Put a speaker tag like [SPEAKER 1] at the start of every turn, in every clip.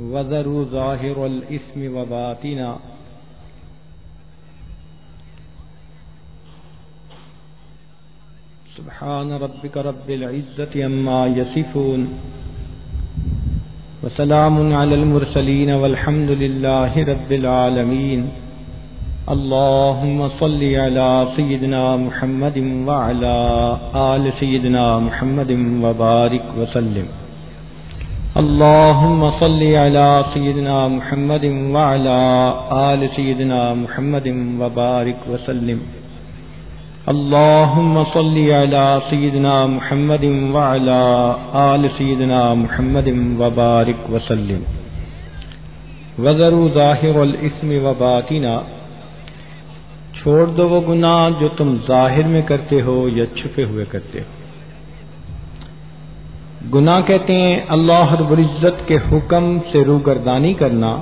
[SPEAKER 1] وذروا ظاهر الإثم وباطنا. سبحان ربك رب العزة أما يصفون. وسلام على المرسلين والحمد لله رب العالمين. اللهم صل على سيدنا محمد وعلى آل سيدنا محمد وبارك وسلم. اللهم صل على سيدنا محمد وعلى آل سيدنا محمد وبارك وسلم. اللهم صل على سيدنا محمد وعلى آل سيدنا محمد وبارك وسلم. وذروا ظاهر الاسم وباطنا. چھوڑ دو وہ گناہ جو تم ظاہر میں کرتے ہو یا چھپے ہوئے کرتے ہو. گناہ کہتے ہیں، اللہ رب العزت کے حکم سے روگردانی کرنا۔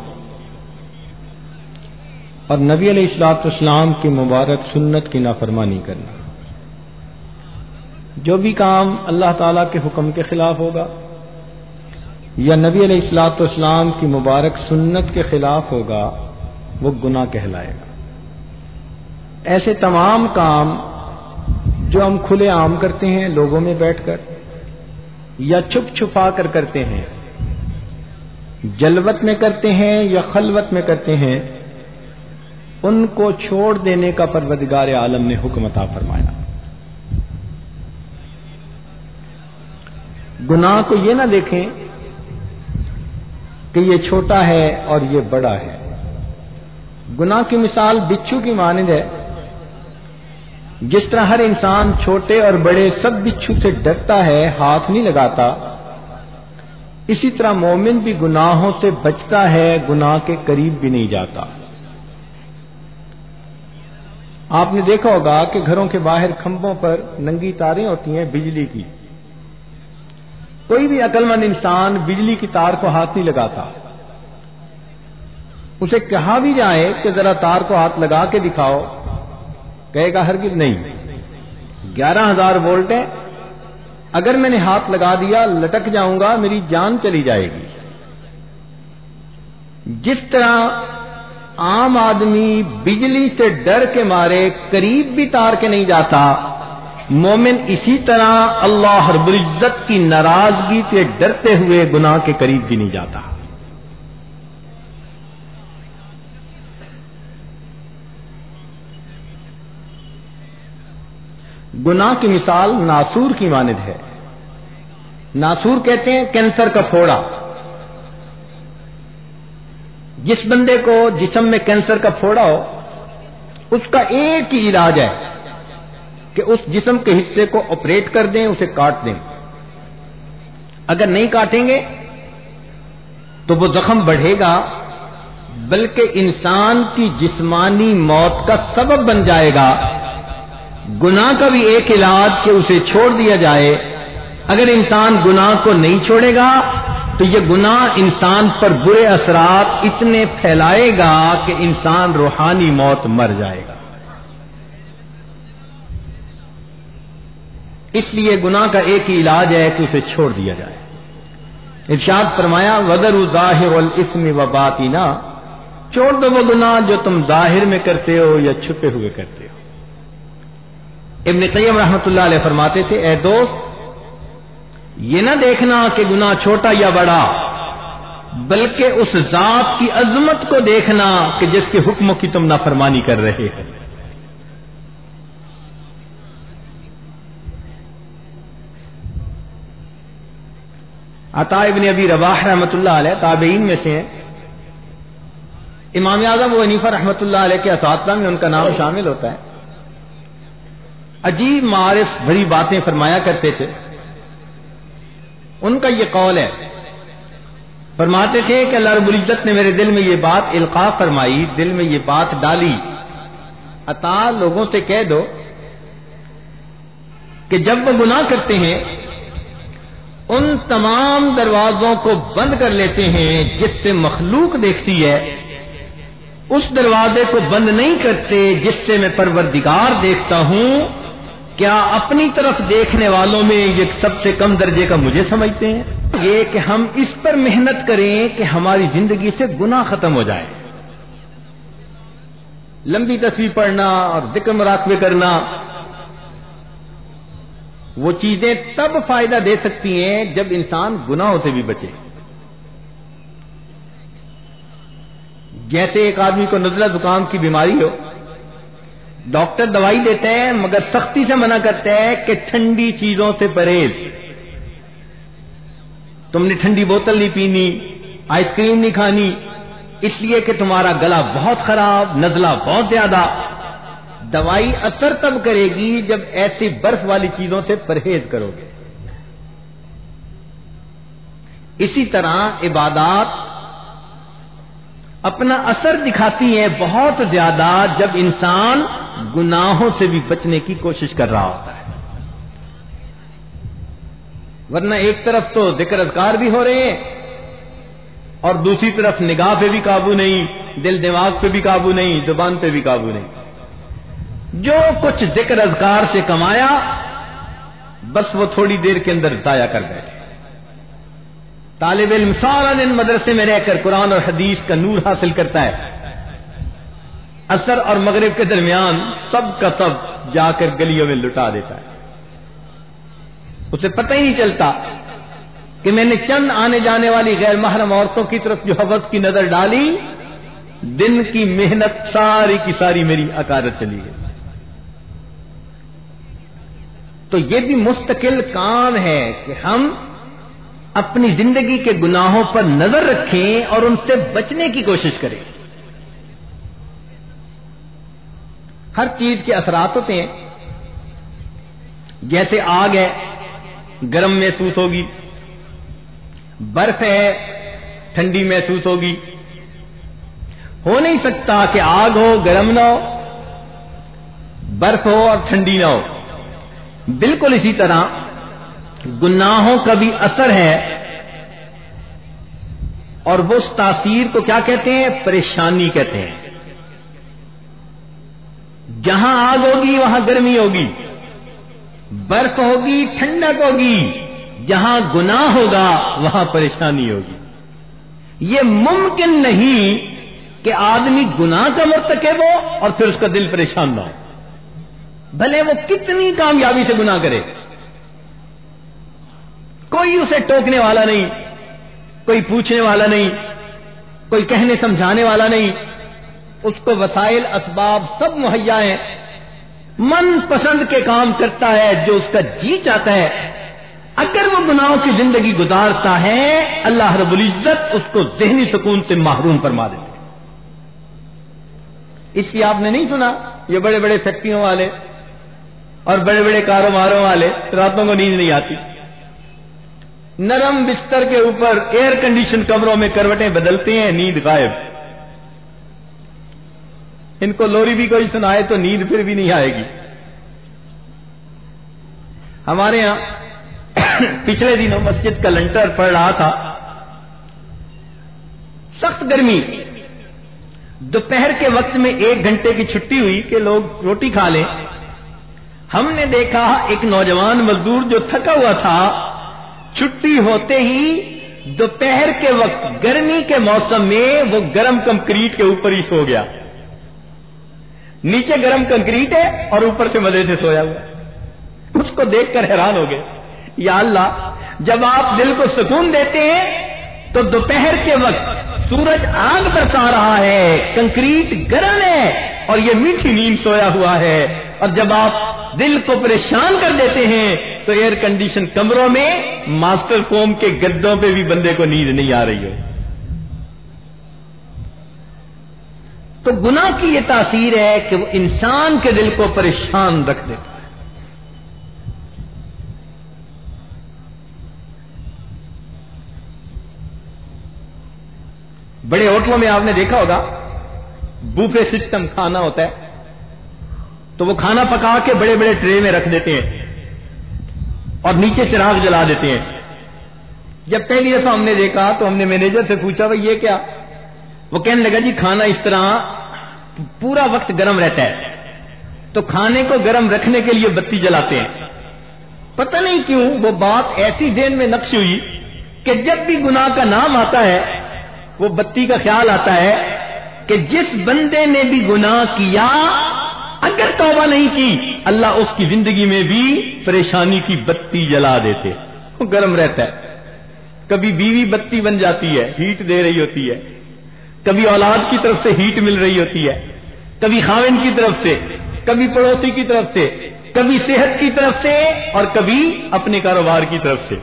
[SPEAKER 1] اور نبی علیہ السلاط اسلام کی مبارک سنت کی نافرمانی کرنا۔ جو بھی کام اللہ تعالی کے حکم کے خلاف ہوگا یا نبی علیہ السلاط اسلام کی مبارک سنت کے خلاف ہوگا، وہ گناہ کہلائے گا۔ ایسے تمام کام جو ہم کھلے عام کرتے ہیں، لوگوں میں بیٹھ کر یا چھپ چھپا کر کرتے ہیں۔ جلوت میں کرتے ہیں یا خلوت میں کرتے ہیں، ان کو چھوڑ دینے کا پروردگار عالم نے حکم عطا فرمایا۔ گناہ کو یہ نہ دیکھیں کہ یہ چھوٹا ہے اور یہ بڑا ہے۔ گناہ کی مثال بچھو کی مانند ہے۔ جس طرح ہر انسان چھوٹے اور بڑے سب بچھو سے ڈرتا ہے، ہاتھ نہیں لگاتا۔ اسی طرح مومن بھی گناہوں سے بچتا ہے، گناہ کے قریب بھی نہیں جاتا۔ آپ نے دیکھا ہوگا کہ گھروں کے باہر کھمبوں پر ننگی تاریں ہوتی ہیں بجلی کی۔ کوئی بھی عقل مند انسان بجلی کی تار کو ہاتھ نہیں لگاتا۔ اسے کہا بھی جائے کہ ذرا تار کو ہاتھ لگا کے دکھاؤ۔ کہے گا ہرگز نہیں۔ گیارہ ہزار وولٹ ہے۔ اگر میں نے ہاتھ لگا دیا، لٹک جاؤں گا، میری جان چلی جائے گی۔ جس طرح عام آدمی بجلی سے ڈر کے مارے، قریب بھی تار کے نہیں جاتا، مومن اسی طرح اللہ رب العزت کی ناراضگی سے ڈرتے ہوئے گناہ کے قریب بھی نہیں جاتا۔ گناہ کی مثال ناسور کی مانند ہے۔ ناسور کہتے ہیں کینسر کا پھوڑا۔ جس بندے کو جسم میں کینسر کا پھوڑا ہو، اس کا ایک ہی علاج ہے کہ اس جسم کے حصے کو آپریٹ کر دیں، اسے کاٹ دیں۔ اگر نہیں کاٹیں گے، تو وہ زخم بڑھے گا، بلکہ انسان کی جسمانی موت کا سبب بن جائے گا۔ گناہ کا بھی ایک علاج کہ اسے چھوڑ دیا جائے۔ اگر انسان گناہ کو نہیں چھوڑے گا، تو یہ گناہ انسان پر برے اثرات اتنے پھیلائے گا کہ انسان روحانی موت مر جائے گا۔ اس لیے گناہ کا ایک ہی علاج ہے کہ اسے چھوڑ دیا جائے۔ ارشاد فرمایا وزر ظاہر الاسم و باتی چھوڑ دو وہ گناہ جو تم ظاہر میں کرتے ہو یا چھپے ہوئے کرتے ہو۔ ابن قیم رحمت اللہ علیہ فرماتے تھے، اے دوست، یہ نہ دیکھنا کہ گناہ چھوٹا یا بڑا، بلکہ اس ذات کی عظمت کو دیکھنا کہ جس کے حکم کی تم نافرمانی کر رہے ہیں عطا ابن ابی رواح رحمۃ اللہ علیہ تابعین میں سے ہیں۔ امام اعظم و عنیفہ رحمۃ اللہ علیہ کے اساتذہ میں ان کا نام شامل ہوتا ہے۔ عجیب معارف بھری باتیں فرمایا کرتے تھے۔ ان کا یہ قول ہے۔ فرماتے تھے کہ اللہ رب العزت نے میرے دل میں یہ بات القاع فرمائی، دل میں یہ بات ڈالی۔ عطا لوگوں سے کہہ دو کہ جب وہ گناہ کرتے ہیں، ان تمام دروازوں کو بند کر لیتے ہیں، جس سے مخلوق دیکھتی ہے۔ اس دروازے کو بند نہیں کرتے، جس سے میں پروردگار دیکھتا ہوں۔ کیا اپنی طرف دیکھنے والوں میں یہ سب سے کم درجے کا مجھے سمجھتے ہیں؟ یہ کہ ہم اس پر محنت کریں کہ ہماری زندگی سے گناہ ختم ہو جائے۔ لمبی تصویر پڑھنا اور ذکر مراقبے کرنا، وہ چیزیں تب فائدہ دے سکتی ہیں جب انسان گناہوں سے بھی بچے۔ جیسے ایک آدمی کو نزلہ زکام کی بیماری ہو ڈاکٹر دوائی دیتے ہیں، مگر سختی سے منع کرتے ہیں کہ ٹھنڈی چیزوں سے پرہیز۔ تم نے ٹھنڈی بوتل نہیں پینی، آئس کریم نہیں کھانی، اس لیے کہ تمہارا گلا بہت خراب، نزلہ بہت زیادہ۔ دوائی اثر تب کرے گی جب ایسی برف والی چیزوں سے پرہیز کرو گے۔ اسی طرح عبادات اپنا اثر دکھاتی ہیں بہت زیادہ جب انسان گناہوں سے بھی بچنے کی کوشش کر رہا ہوتا ہے۔ ورنہ ایک طرف تو ذکر اذکار بھی ہو رہے ہیں اور دوسری طرف نگاہ پہ بھی قابو نہیں، دل دماغ پہ بھی قابو نہیں، زبان پہ بھی قابو نہیں۔ جو کچھ ذکر اذکار سے کمایا، بس وہ تھوڑی دیر کے اندر ضائع کر بیٹھے۔ طالب علم سارا دن مدرسے میں رہ کر قرآن اور حدیث کا نور حاصل کرتا ہے۔ اثر اور مغرب کے درمیان سب کا سب جا کر گلیوں میں لٹا دیتا ہے۔ اسے پتہ ہی نہیں چلتا کہ میں نے چند آنے جانے والی غیر محرم عورتوں کی طرف جو حوث کی نظر ڈالی، دن کی محنت ساری کی ساری میری اکادت چلی گئی تو یہ بھی مستقل کام ہے کہ ہم اپنی زندگی کے گناہوں پر نظر رکھیں اور ان سے بچنے کی کوشش کریں۔ ہر چیز کے اثرات ہوتے ہیں۔ جیسے آگ ہے، گرم محسوس ہوگی۔ برف ہے، ٹھنڈی محسوس ہوگی۔ ہو نہیں سکتا کہ آگ ہو، گرم نہ ہو، برف ہو اور ٹھنڈی نہ ہو۔ بالکل اسی طرح گناہوں کا بھی اثر ہے۔ اور وہ اس تاثیر کو کیا کہتے ہیں؟ پریشانی کہتے ہیں۔ جہاں آگ ہوگی وہاں گرمی ہوگی، برف ہوگی، ٹھنڈک ہوگی، جہاں گناہ ہوگا وہاں پریشانی ہوگی۔ یہ ممکن نہیں کہ آدمی گناہ کا مرتکب ہو اور پھر اس کا دل پریشان نہ ہو۔ بھلے وہ کتنی کامیابی سے گناہ کرے۔ کوئی اسے ٹوکنے والا نہیں، کوئی پوچھنے والا نہیں، کوئی کہنے سمجھانے والا نہیں۔ اس کو وسائل اسباب سب مہیا ہیں۔ من پسند کے کام کرتا ہے، جو اس کا جی چاہتا ہے۔ اگر وہ گناہوں کی زندگی گزارتا ہے، اللہ رب العزت اس کو ذہنی سکون سے محروم فرما دیتے اس لیے آپ نے نہیں سنا، یہ بڑے بڑے فیکٹریوں والے اور بڑے بڑے کاروباروں والے، راتوں کو نیند نہیں آتی۔ نرم بستر کے اوپر ایئر کنڈیشن کمروں میں کروٹیں بدلتے ہیں، نیند غائب۔ ان کو لوری بھی کوئی سنائے تو نیند پھر بھی نہیں آئے گی۔ ہمارے یہاں پچھلے دنوں مسجد کا لنٹر پڑ رہا تھا۔ سخت گرمی۔ دوپہر کے وقت میں ایک گھنٹے کی چھٹی ہوئی کہ لوگ روٹی کھا لیں۔ ہم نے دیکھا ایک نوجوان مزدور جو تھکا ہوا تھا، چھٹی ہوتے ہی دوپہر کے وقت گرمی کے موسم میں وہ گرم کنکریٹ کے اوپر ہی سو گیا۔ نیچے گرم کنکریٹ ہے اور اوپر سے مزے سے سویا ہوا اس کو دیکھ کر حیران ہو گئے۔ یا اللہ، جب آپ دل کو سکون دیتے ہیں، تو دوپہر کے وقت سورج آگ برسا رہا ہے، کنکریٹ گرم ہے اور یہ میٹھی نیند سویا ہوا ہے۔ اور جب آپ دل کو پریشان کر دیتے ہیں، تو ایئر کنڈیشن کمروں میں ماسٹر فوم کے گدوں پہ بھی بندے کو نیند نہیں آ رہی ہو۔ تو گنا کی یہ تاثیر ہے کہ وہ انسان کے دل کو پریشان رکھ دیتا ہے۔ بڑے ہوٹلوں میں آپ نے دیکھا ہوگا، بوفے سسٹم کھانا ہوتا ہے، تو وہ کھانا پکا کے بڑے بڑے ٹرے میں رکھ دیتے ہیں اور نیچے چراغ جلا دیتے ہیں۔ جب پہلی دفعہ ہم نے دیکھا تو ہم نے مینیجر سے پوچھا، بھائی یہ کیا؟ وہ کہنے لگا جی کھانا اس طرح پورا وقت گرم رہتا ہے۔ تو کھانے کو گرم رکھنے کے لیے بتی جلاتے ہیں۔ پتہ نہیں کیوں وہ بات ایسی دین میں نقش ہوئی کہ جب بھی گناہ کا نام آتا ہے، وہ بتی کا خیال آتا ہے کہ جس بندے نے بھی گناہ کیا، اگر توبہ نہیں کی، اللہ اس کی زندگی میں بھی پریشانی کی بتی جلا دیتے۔ وہ گرم رہتا ہے۔ کبھی بیوی بتی بن جاتی ہے، ہیٹ دے رہی ہوتی ہے۔ کبھی اولاد کی طرف سے ہیٹ مل رہی ہوتی ہے، کبھی خاون کی طرف سے، کبھی پڑوسی کی طرف سے، کبھی صحت کی طرف سے اور کبھی اپنے کاروبار کی طرف سے۔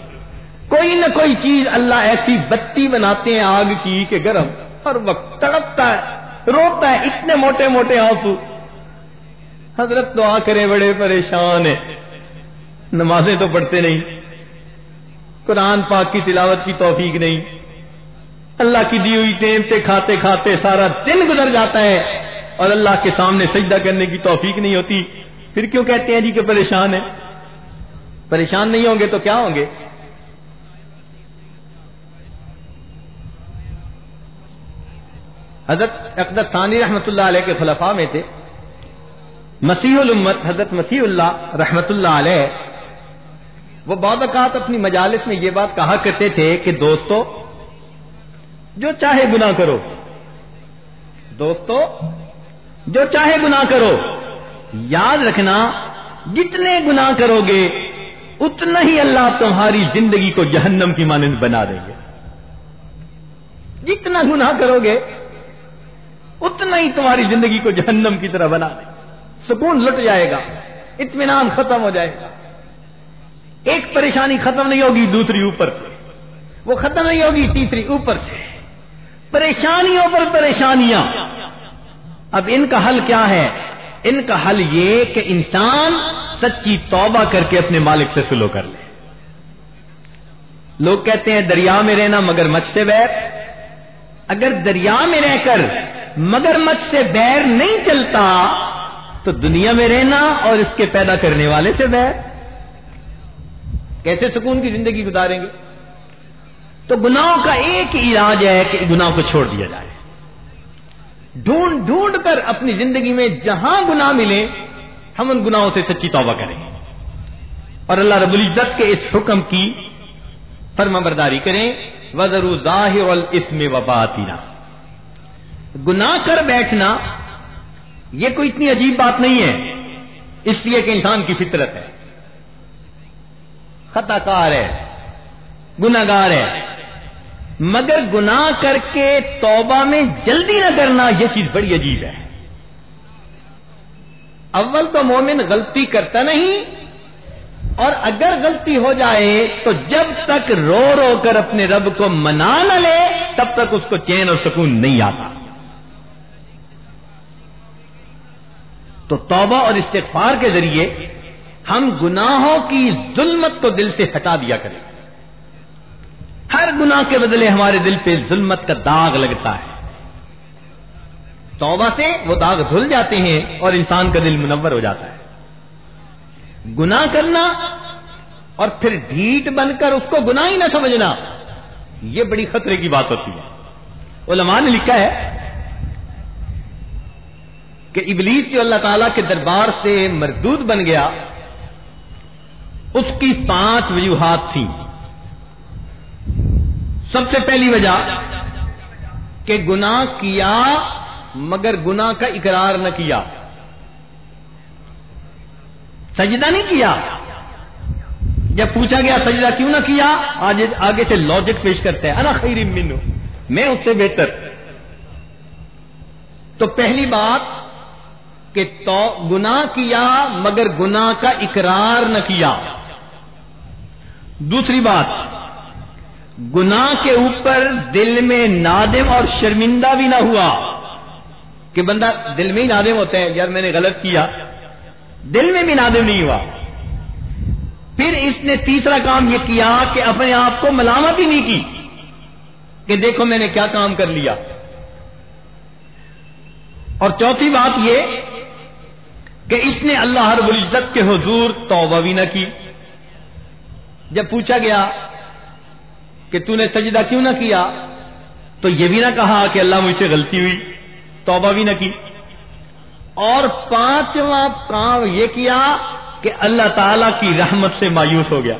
[SPEAKER 1] کوئی نہ کوئی چیز اللہ ایسی بتی بناتے ہیں آگ کی کہ گرم ہر وقت تڑپتا ہے، روتا ہے، اتنے موٹے موٹے آنسو۔ حضرت دعا کرے بڑے پریشان ہیں۔ نمازیں تو پڑھتے نہیں۔ قرآن پاک کی تلاوت کی توفیق نہیں۔ اللہ کی دی ہوئی ٹیمتے کھاتے کھاتے سارا دن گزر جاتا ہے اور اللہ کے سامنے سجدہ کرنے کی توفیق نہیں ہوتی۔ پھر کیوں کہتے ہیں جی کہ پریشان ہے پریشان نہیں ہوں گے تو کیا ہوں گے؟ حضرت اقدر ثانی رحمت اللہ علیہ کے خلفاء میں تھے۔ مسیح الامت، حضرت مسیح اللہ رحمت اللہ علیہ، وہ بعض اوقات اپنی مجالس میں یہ بات کہا کرتے تھے کہ دوستو جو چاہے گنا کرو۔ دوستو، جو چاہے گنا کرو، یاد رکھنا، جتنے گنا کرو گے، اتنا ہی اللہ تمہاری زندگی کو جہنم کی مانند بنا دیں گے۔ جتنا گنا کرو گے، اتنا ہی تمہاری زندگی کو جہنم کی طرح بنا دیں سکون لٹ جائے گا، اطمینان ختم ہو جائے گا۔ ایک پریشانی ختم نہیں ہوگی، دوسری اوپر سے۔ وہ ختم نہیں ہوگی، تیسری اوپر سے۔ پریشانیوں پر پریشانیاں۔ اب ان کا حل کیا ہے؟ ان کا حل یہ کہ انسان سچی توبہ کر کے اپنے مالک سے سلو کر لے۔ لوگ کہتے ہیں، دریا میں رہنا مگر مچھ سے بیر۔ اگر دریا میں رہ کر مگر مچھ سے بیر نہیں چلتا، تو دنیا میں رہنا اور اس کے پیدا کرنے والے سے بیر۔ کیسے سکون کی زندگی گزاریں گے؟ تو گناہوں کا ایک ہی علاج ہے کہ گناہ کو چھوڑ دیا جائے۔ ڈھونڈ ڈھونڈ کر اپنی زندگی میں جہاں گناہ ملے، ہم ان گناہوں سے سچی توبہ کریں۔ اور اللہ رب العزت کے اس حکم کی فرما برداری کریں۔ وزر ظاہر اس میں وباتینا گناہ کر بیٹھنا، یہ کوئی اتنی عجیب بات نہیں ہے۔ اس لیے کہ انسان کی فطرت ہے۔ خطا کار ہے گناگار ہے۔ مگر گناہ کر کے توبہ میں جلدی نہ کرنا یہ چیز بڑی عجیب ہے۔ اول تو مومن غلطی کرتا نہیں، اور اگر غلطی ہو جائے تو جب تک رو رو کر اپنے رب کو منا نہ لے، تب تک اس کو چین اور سکون نہیں آتا۔ تو توبہ اور استغفار کے ذریعے ہم گناہوں کی ظلمت کو دل سے ہٹا دیا کریں۔ ہر گناہ کے بدلے ہمارے دل پہ ظلمت کا داغ لگتا ہے۔ توبہ سے وہ داغ دھل جاتے ہیں اور انسان کا دل منور ہو جاتا ہے۔ گنا کرنا اور پھر ڈھیٹ بن کر اس کو گناہ ہی نہ سمجھنا، یہ بڑی خطرے کی بات ہوتی ہے۔ علماء نے لکھا ہے کہ ابلیس جو اللہ تعالی کے دربار سے مردود بن گیا، اس کی پانچ وجوہات تھیں۔ سب سے پہلی وجہ کہ گناہ کیا مگر گناہ کا اقرار نہ کیا۔ سجدہ نہیں کیا۔ جب پوچھا گیا سجدہ کیوں نہ کیا، آج آگے سے لاجک پیش کرتے ہیں۔ انا خیر منو، میں اس سے بہتر۔ تو پہلی بات کہ تو گناہ کیا مگر گناہ کا اقرار نہ کیا۔ دوسری بات گناہ کے اوپر دل میں نادم اور شرمندہ بھی نہ ہوا کہ بندہ دل میں ہی نادم ہوتے ہیں، یار میں نے غلط کیا۔ دل میں بھی نادم نہیں ہوا۔ پھر اس نے تیسرا کام یہ کیا کہ اپنے آپ کو ملامت ہی نہیں کی کہ دیکھو میں نے کیا کام کر لیا۔ اور چوتھی بات یہ کہ اس نے اللہ رب العزت کے حضور توبہ بھی نہ کی۔ جب پوچھا گیا کہ تو نے سجدہ کیوں نہ کیا؟ تو یہ بھی نہ کہا کہ اللہ مجھ سے غلطی ہوئی، توبہ بھی نہ کی۔ اور پانچواں کام یہ کیا کہ اللہ تعالی کی رحمت سے مایوس ہو گیا۔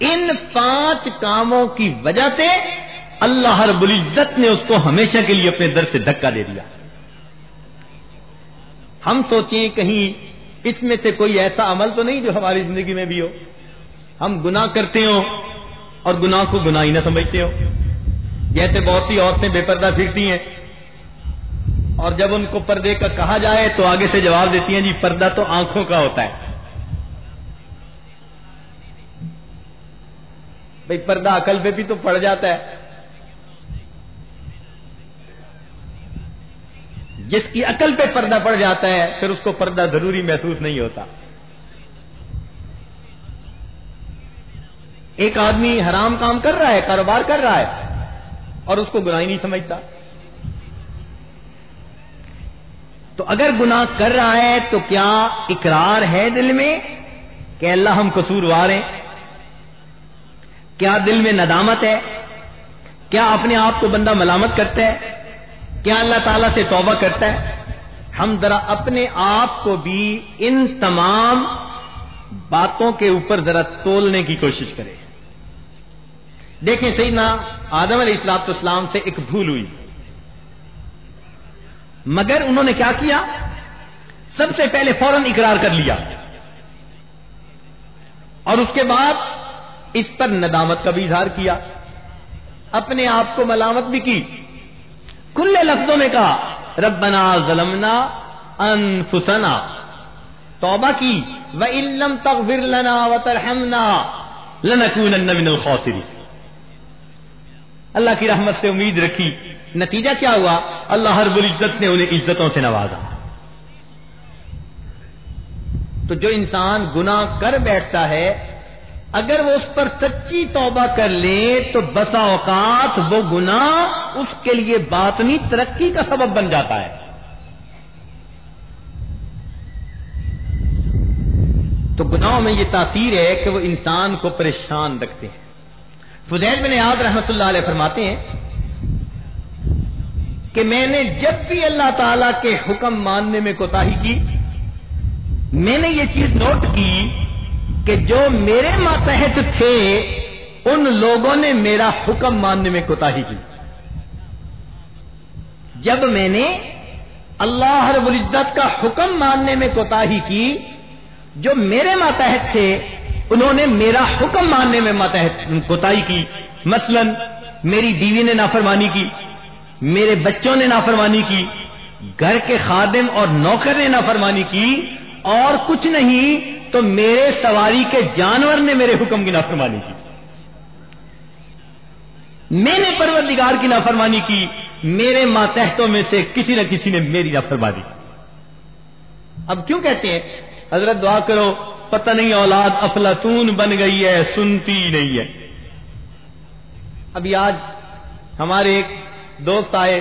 [SPEAKER 1] ان پانچ کاموں کی وجہ سے اللہ رب العزت نے اس کو ہمیشہ کے لیے اپنے در سے دھکا دے دیا۔ ہم سوچیں کہیں اس میں سے کوئی ایسا عمل تو نہیں جو ہماری زندگی میں بھی ہو۔ ہم گناہ کرتے ہو اور گناہ کو گناہ ہی نہ سمجھتے ہو۔ جیسے بہت سی عورتیں بے پردہ پھرتی ہیں اور جب ان کو پردے کا کہا جائے تو آگے سے جواب دیتی ہیں جی پردہ تو آنکھوں کا ہوتا ہے۔ بھائی پردہ عقل پہ بھی تو پڑ جاتا ہے۔ جس کی عقل پہ پردہ پڑ جاتا ہے، پھر اس کو پردہ ضروری محسوس نہیں ہوتا۔ ایک آدمی حرام کام کر رہا ہے، کاروبار کر رہا ہے، اور اس کو گناہ نہیں سمجھتا۔ تو اگر گناہ کر رہا ہے تو کیا اقرار ہے دل میں کہ اللہ ہم قصور ہیں؟ کیا دل میں ندامت ہے؟ کیا اپنے آپ کو بندہ ملامت کرتا ہے؟ کیا اللہ تعالیٰ سے توبہ کرتا ہے؟ ہم ذرا اپنے آپ کو بھی ان تمام باتوں کے اوپر ذرا تولنے کی کوشش کریں۔ دیکھیں سیدنا آدم علیہ السلاط اسلام سے ایک بھول ہوئی۔ مگر انہوں نے کیا کیا؟ سب سے پہلے فوراً اقرار کر لیا۔ اور اس کے بعد اس پر ندامت کا بھی اظہار کیا۔ اپنے آپ کو ملامت بھی کی۔ کھلے لفظوں میں کہا، ربنا ظلمنا انفسنا۔ توبہ کی۔ وہ علم تک لنا و ترحمنا لنکونن من الخاسرین اللہ کی رحمت سے امید رکھی۔ نتیجہ کیا ہوا؟ اللہ ہر بل عزت نے انہیں عزتوں سے نوازا۔ تو جو انسان گناہ کر بیٹھتا ہے، اگر وہ اس پر سچی توبہ کر لے، تو بسا اوقات وہ گناہ اس کے لیے باطنی ترقی کا سبب بن جاتا ہے۔ تو گناہوں میں یہ تاثیر ہے کہ وہ انسان کو پریشان رکھتے ہیں۔ فضیل بن یاد رحمت اللہ علیہ فرماتے ہیں کہ میں نے جب بھی اللہ تعالی کے حکم ماننے میں کوتا کی، میں نے یہ چیز نوٹ کی کہ جو میرے ماتحت تھے، ان لوگوں نے میرا حکم ماننے میں کوتا کی۔ جب میں نے اللہ رب العزت کا حکم ماننے میں کوتا کی، جو میرے ماتحت تھے انہوں نے میرا حکم ماننے میں ماتحت کوتا کی۔ مثلا، میری بیوی نے نافرمانی کی، میرے بچوں نے نافرمانی کی، گھر کے خادم اور نوکر نے نافرمانی کی، اور کچھ نہیں تو میرے سواری کے جانور نے میرے حکم کی نافرمانی کی۔ میں نے پروردگار کی نافرمانی کی، میرے ماتحتوں میں سے کسی نہ کسی نے میری نافرمانی کی۔ اب کیوں کہتے ہیں؟ حضرت دعا کرو پتہ نہیں اولاد افلاطون بن گئی ہے، سنتی نہیں ہے۔ ابھی آج ہمارے ایک دوست آئے۔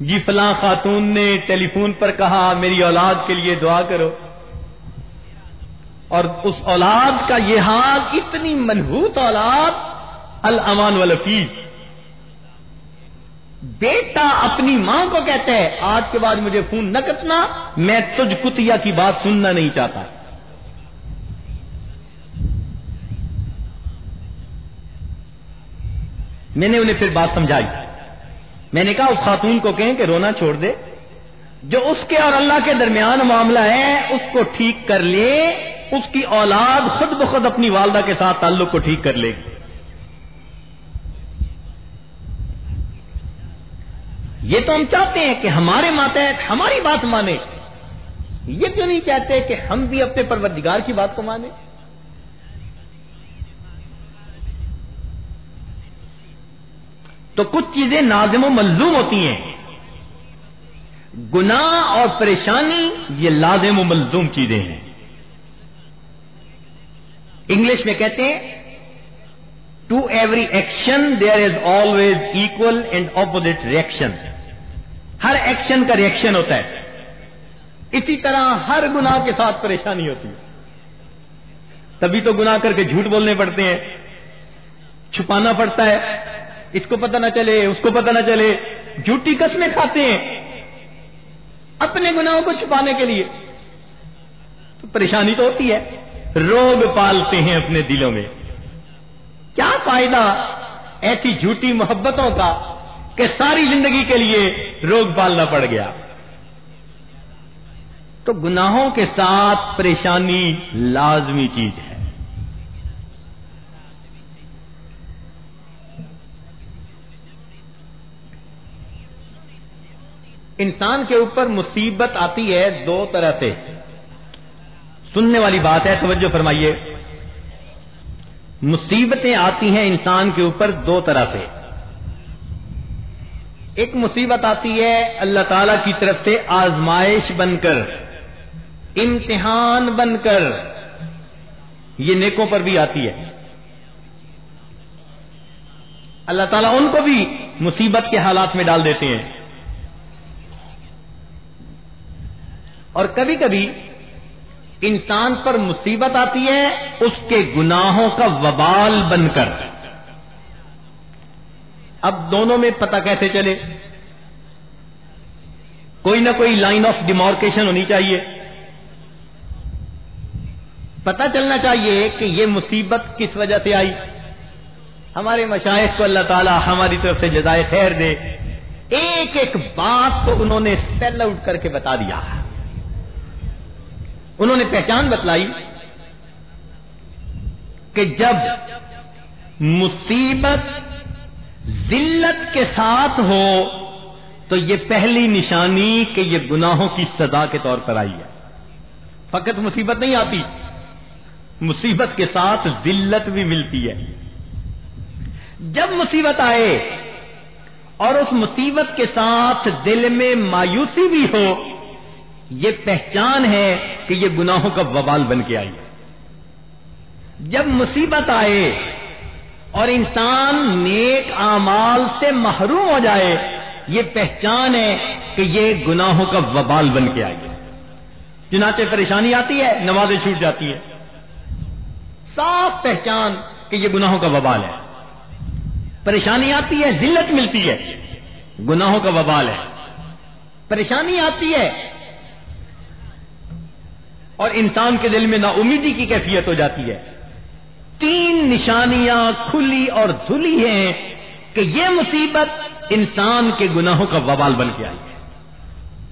[SPEAKER 1] جی فلاں خاتون نے ٹیلی فون پر کہا، میری اولاد کے لیے دعا کرو۔ اور اس اولاد کا یہ حال، اتنی منحوت اولاد، الامان والفیز بیٹا اپنی ماں کو کہتا ہے، آج کے بعد مجھے فون نہ کتنا میں تجھ کتیا کی بات سننا نہیں چاہتا۔ میں نے انہیں پھر بات سمجھائی۔ میں نے کہا، اس خاتون کو کہیں کہ رونا چھوڑ دے۔ جو اس کے اور اللہ کے درمیان معاملہ ہے، اس کو ٹھیک کر لے۔ اس کی اولاد خود بخود اپنی والدہ کے ساتھ تعلق کو ٹھیک کر لے گی۔ یہ تو ہم چاہتے ہیں کہ ہمارے ماتحت ہماری بات مانے۔ یہ کیوں نہیں چاہتے کہ ہم بھی اپنے پروردگار کی بات کو مانیں؟ تو کچھ چیزیں نازم و ملزوم ہوتی ہیں۔ گناہ اور پریشانی یہ لازم و ملزوم چیزیں ہیں۔ انگلش میں کہتے ہیں to every action there is always equal and opposite reaction Hare action کا ریئیکشن ہوتا ہے۔ اسی طرح ہر گناہ کے ساتھ پریشانی ہوتی ہے۔ تبھی تو گناہ کر کے جھوٹ بولنے پڑتے ہیں۔ چھپانا پڑتا ہے۔ اس کو پتہ نہ چلے، اس کو پتہ نہ چلے۔ جھوٹی قسمیں کھاتے ہیں اپنے گناہوں کو چھپانے کے لیے۔ تو پریشانی تو ہوتی ہے۔ روگ پالتے ہیں اپنے دلوں میں۔ کیا فائدہ ایسی جھوٹی محبتوں کا کہ ساری زندگی کے لیے روگ پالنا پڑ گیا؟ تو گناہوں کے ساتھ پریشانی لازمی چیز ہے۔ انسان کے اوپر مصیبت آتی ہے دو طرح سے۔ سننے والی بات ہے، توجہ فرمائیے۔ مصیبتیں آتی ہیں انسان کے اوپر دو طرح سے۔ ایک مصیبت آتی ہے اللہ تعالی کی طرف سے آزمائش بن کر، امتحان بن کر۔ یہ نیکوں پر بھی آتی ہے۔ اللہ تعالیٰ ان کو بھی مصیبت کے حالات میں ڈال دیتے ہیں۔ اور کبھی کبھی انسان پر مصیبت آتی ہے، اس کے گناہوں کا وبال بن کر۔ اب دونوں میں پتہ کیسے چلے؟ کوئی نہ کوئی لائن آف ڈیمارکیشن ہونی چاہیے۔ پتہ چلنا چاہیے کہ یہ مصیبت کس وجہ سے آئی؟ ہمارے مشاہد کو اللہ تعالی ہماری طرف سے جزائے خیر دے۔ ایک ایک بات کو انہوں نے اسپیل آؤٹ کر کے بتا دیا۔ ہے انہوں نے پہچان بتلائی کہ جب مصیبت ذلت کے ساتھ ہو تو یہ پہلی نشانی کہ یہ گناہوں کی سزا کے طور پر آئی ہے۔ فقط مصیبت نہیں آتی، مصیبت کے ساتھ ذلت بھی ملتی ہے۔ جب مصیبت آئے اور اس مصیبت کے ساتھ دل میں مایوسی بھی ہو یہ پہچان ہے کہ یہ گناہوں کا وبال بن کے آئی جب مصیبت آئے اور انسان نیک اعمال سے محروم ہو جائے، یہ پہچان ہے کہ یہ گناہوں کا وبال بن کے آئی چنانچہ پریشانی آتی ہے، نمازیں چھوٹ جاتی ہے صاف پہچان کہ یہ گناہوں کا وبال ہے۔ پریشانی آتی ہے، ذلت ملتی ہے۔ گناہوں کا وبال ہے۔ پریشانی آتی ہے اور انسان کے دل میں نا امیدی کی کیفیت ہو جاتی ہے۔ تین نشانیاں کھلی اور دھلی ہیں کہ یہ مصیبت انسان کے گناہوں کا وبال بن کے آئی ہے۔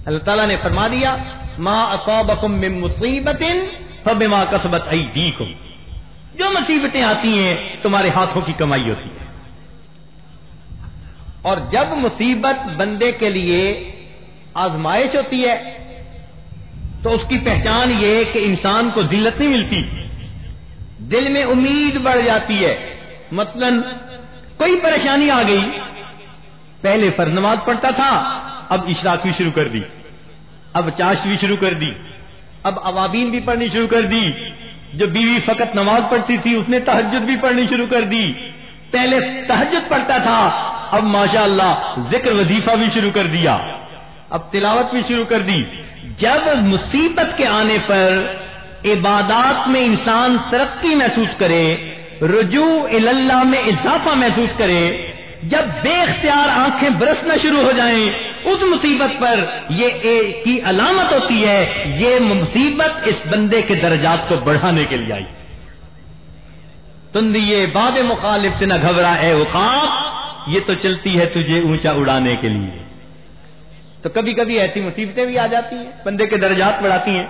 [SPEAKER 1] اللہ تعالیٰ نے فرما دیا ماں اصوبکم من مصیبت فبما کسبت ایدیکم جو مصیبتیں آتی ہیں، تمہارے ہاتھوں کی کمائی ہوتی ہے۔ اور جب مصیبت بندے کے لیے آزمائش ہوتی ہے تو اس کی پہچان یہ کہ انسان کو ذلت نہیں ملتی۔ دل میں امید بڑھ جاتی ہے۔ مثلا کوئی پریشانی آ گئی۔ پہلے فرض نماز پڑھتا تھا، اب اشراق بھی شروع کر دی۔ اب چاش بھی شروع کر دی۔ اب عوابین بھی پڑھنی شروع کر دی۔ جو بیوی فقط نماز پڑھتی تھی، اس نے تحجد بھی پڑھنی شروع کر دی۔ پہلے تحجد پڑھتا تھا، اب ماشاء اللہ ذکر وظیفہ بھی شروع کر دیا۔ اب تلاوت بھی شروع کر دی۔ جب مصیبت کے آنے پر عبادات میں انسان ترقی محسوس کرے، رجوع اللہ میں اضافہ محسوس کرے، جب بے اختیار آنکھیں برسنا شروع ہو جائیں، اس مصیبت پر یہ ایک کی علامت ہوتی ہے، یہ مصیبت اس بندے کے درجات کو بڑھانے کے لیے آئی۔ تم یہ باد مخالف نہ گھبرا، اے اوقات یہ تو چلتی ہے تجھے اونچا اڑانے کے لیے۔ تو کبھی کبھی ایسی مصیبتیں بھی آ جاتی ہیں، بندے کے درجات بڑھاتی ہیں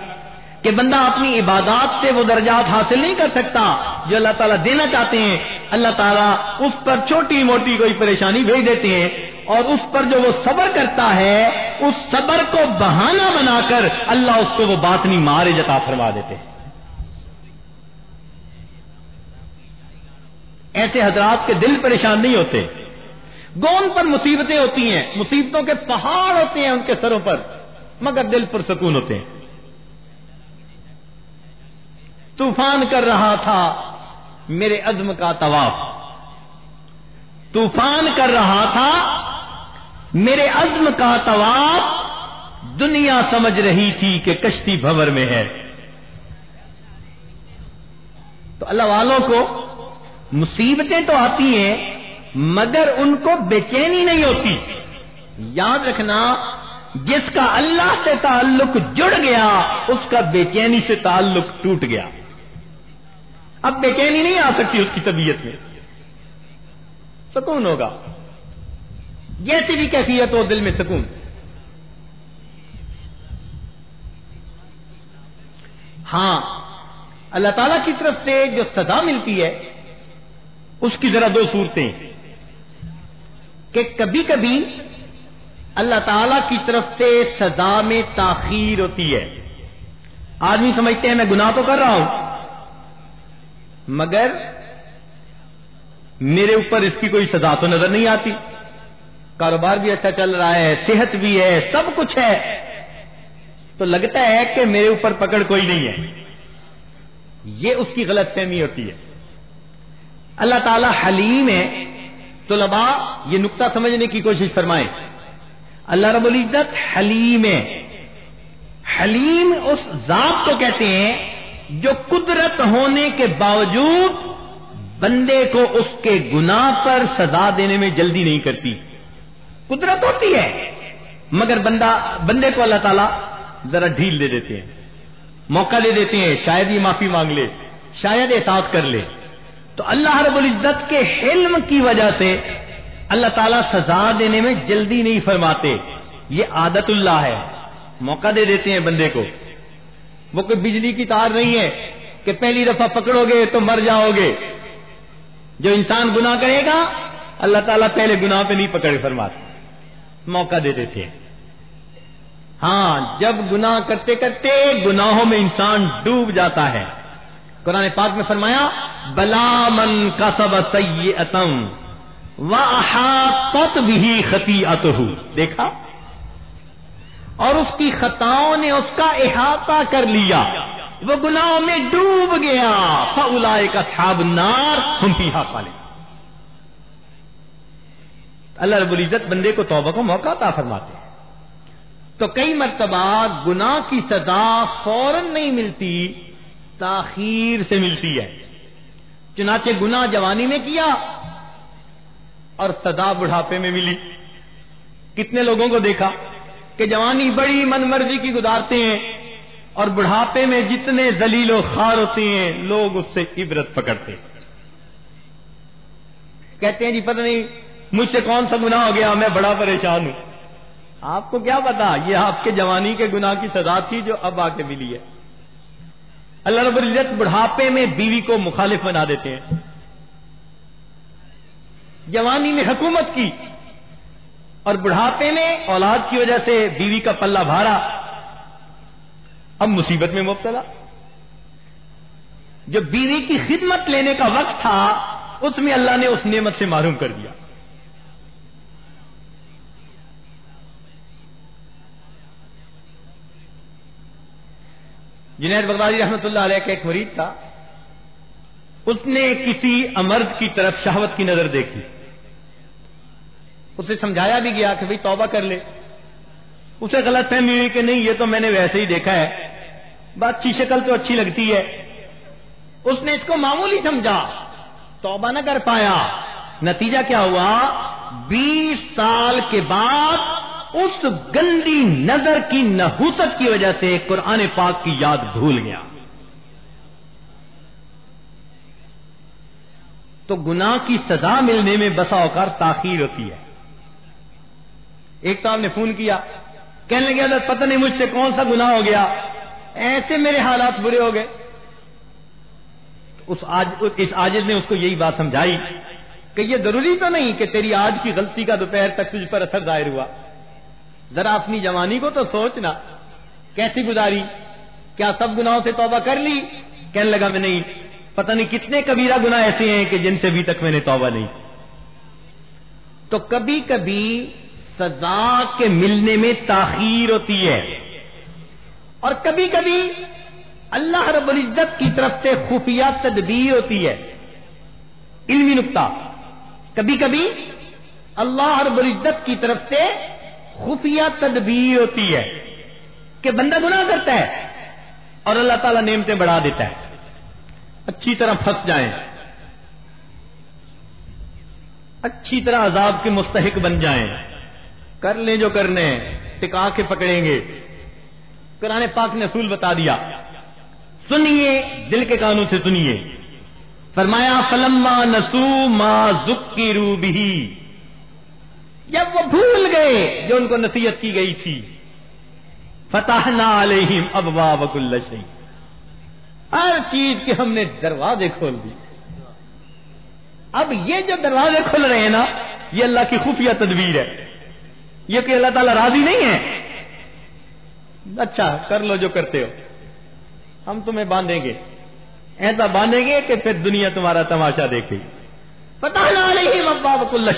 [SPEAKER 1] کہ بندہ اپنی عبادات سے وہ درجات حاصل نہیں کر سکتا جو اللہ تعالیٰ دینا چاہتے ہیں۔ اللہ تعالیٰ اس پر چھوٹی موٹی کوئی پریشانی بھیج دیتے ہیں اور اس پر جو وہ صبر کرتا ہے، اس صبر کو بہانہ بنا کر اللہ اس کو وہ بات نہیں مارے جتا فرما دیتے ہیں۔ ایسے حضرات کے دل پریشان نہیں ہوتے۔ گون پر مصیبتیں ہوتی ہیں، مصیبتوں کے پہاڑ ہوتے ہیں ان کے سروں پر، مگر دل پر سکون ہوتے ہیں۔ طوفان کر رہا تھا، میرے عزم کا طواف۔ طوفان کر رہا تھا، میرے عزم کا طواف۔ دنیا سمجھ رہی تھی کہ کشتی بھور میں ہے۔ تو اللہ والوں کو مصیبتیں تو آتی ہیں مگر ان کو بے چینی نہیں ہوتی۔ یاد رکھنا، جس کا اللہ سے تعلق جڑ گیا، اس کا بے چینی سے تعلق ٹوٹ گیا۔ اب بے چینی نہیں آ سکتی اس کی طبیعت میں۔ سکون ہوگا؟ جیسی بھی کیفیت ہو، دل میں سکون۔ ہاں اللہ تعالی کی طرف سے جو سزا ملتی ہے، اس کی ذرا دو صورتیں۔ کہ کبھی کبھی اللہ تعالی کی طرف سے سزا میں تاخیر ہوتی ہے۔ آدمی سمجھتے ہیں میں گناہ تو کر رہا ہوں، مگر میرے اوپر اس کی کوئی سزا تو نظر نہیں آتی۔ کاروبار بھی اچھا چل رہا ہے، صحت بھی ہے، سب کچھ ہے۔ تو لگتا ہے کہ میرے اوپر پکڑ کوئی نہیں ہے۔ یہ اس کی غلط فہمی ہوتی ہے۔ اللہ تعالی حلیم ہے۔ طلباء، یہ نقطہ سمجھنے کی کوشش فرمائیں۔ اللہ رب العزت حلیم ہے۔ حلیم اس ذات کو کہتے ہیں جو قدرت ہونے کے باوجود بندے کو اس کے گنا پر سزا دینے میں جلدی نہیں کرتی۔ قدرت ہوتی ہے، مگر بندہ، بندے کو اللہ تعالیٰ ذرا ڈھیل دے دیتے ہیں، موقع دے دیتے ہیں، شاید ہی معافی مانگ لے، شاید احساس کر لے۔ تو اللہ رب العزت کے حلم کی وجہ سے اللہ تعالیٰ سزا دینے میں جلدی نہیں فرماتے۔ یہ عادت اللہ ہے۔ موقع دے دیتے ہیں بندے کو۔ وہ کوئی بجلی کی تار نہیں ہے کہ پہلی دفعہ پکڑو گے تو مر جاؤ گے۔ جو انسان گنا کرے گا، اللہ تعالیٰ پہلے گنا پہ نہیں پکڑے فرماتے۔ موقع دے دیتے ہیں۔ ہاں جب گنا کرتے کرتے گناہوں میں انسان ڈوب جاتا ہے۔ قرآن پاک میں فرمایا، بلا من کا سب سی اتم بھی خطی دیکھا؟ اور اس کی خطاؤں نے اس کا احاطہ کر لیا۔ وہ گناہوں میں ڈوب گیا۔ فلا کا ساب نار ہم پیہا پالے۔ اللہ رب العزت بندے کو توبہ کو موقع عطا فرماتے ہیں۔ تو کئی مرتبہ گنا کی سزا فوراً نہیں ملتی۔ تاخیر سے ملتی ہے۔ چنانچہ گنا جوانی میں کیا اور سزا بڑھاپے میں ملی۔ کتنے لوگوں کو دیکھا کہ جوانی بڑی من مرضی کی گزارتے ہیں اور بڑھاپے میں جتنے زلیل و خار ہوتے ہیں، لوگ اس سے عبرت پکڑتے کہتے ہیں جی پتہ نہیں مجھ سے کون سا گنا ہو گیا، میں بڑا پریشان ہوں۔ آپ کو کیا پتا یہ آپ کے جوانی کے گناہ کی سزا تھی جو اب آ کے ملی ہے۔ اللہ رب العزت بڑھاپے میں بیوی کو مخالف بنا دیتے ہیں۔ جوانی میں حکومت کی اور بڑھاپے میں اولاد کی وجہ سے بیوی کا پلہ بھارا۔ اب مصیبت میں مبتلا۔ جو بیوی کی خدمت لینے کا وقت تھا، اس میں اللہ نے اس نعمت سے معروم کر دیا۔ جنید بغدادی رحمت اللہ علیہ کا ایک مرید تھا، اس نے کسی امرد کی طرف شہوت کی نظر دیکھی۔ اسے سمجھایا بھی گیا کہ بھائی توبہ کر لے۔ اسے غلط فہمی ہوئی کہ نہیں، یہ تو میں نے ویسے ہی دیکھا ہے۔ بات اچھی شکل تو اچھی لگتی ہے۔ اس نے اس کو معمولی سمجھا، توبہ نہ کر پایا۔ نتیجہ کیا ہوا؟ بیس سال کے بعد اس گندی نظر کی نحوست کی وجہ سے قرآن پاک کی یاد بھول گیا۔ تو گنا کی سزا ملنے میں بسا اوقات تاخیر ہوتی ہے۔ ایک صاحب نے فون کیا، کہنے لگے، حضرت، پتہ نہیں مجھ سے کون سا گنا ہو گیا۔ ایسے میرے حالات برے ہو گئے۔ اس آج، اس آجز نے اس کو یہی بات سمجھائی کہ یہ ضروری تو نہیں کہ تیری آج کی غلطی کا دوپہر تک تجھ پر اثر ظاہر ہوا۔ ذرا اپنی جوانی کو تو سوچنا۔ کیسی گزاری؟ کیا سب گناہوں سے توبہ کر لی؟ کہنے لگا میں نہیں۔ پتہ نہیں کتنے کبیرہ گنا ایسے ہیں کہ جن سے بھی تک میں نے توبہ نہیں۔ تو کبھی کبھی سزا کے ملنے میں تاخیر ہوتی ہے۔ اور کبھی کبھی اللہ رب العزت کی طرف سے خفیہ تدبیر ہوتی ہے۔ علمی نقطہ۔ کبھی کبھی اللہ رب العزت کی طرف سے خفیہ تدبیر ہوتی ہے کہ بندہ گناہ کرتا ہے اور اللہ تعالیٰ نعمتیں بڑھا دیتا ہے۔ اچھی طرح پھنس جائیں۔ اچھی طرح عذاب کے مستحق بن جائیں۔ کر لیں جو کرنے ٹکا کے پکڑیں گے۔ قرآن پاک نے اصول بتا دیا۔ سنیے، دل کے کانوں سے سنیے۔ فرمایا، فلما نسو ما ذکی روبی جب وہ بھول گئے جو ان کو نصیحت کی گئی تھی۔ فتح نہ علیہم ابواب کل شیء۔ ہر چیز کے ہم نے دروازے کھول دی اب یہ جو دروازے کھل رہے ہیں نا، یہ اللہ کی خفیہ تدبیر ہے۔ یہ کہ اللہ تعالیٰ راضی نہیں ہے اچھا کر لو جو کرتے ہو۔ ہم تمہیں باندھیں گے۔ ایسا باندھیں گے کہ پھر دنیا تمہارا تماشا دیکھے۔ پتا نہ رہی اباب کل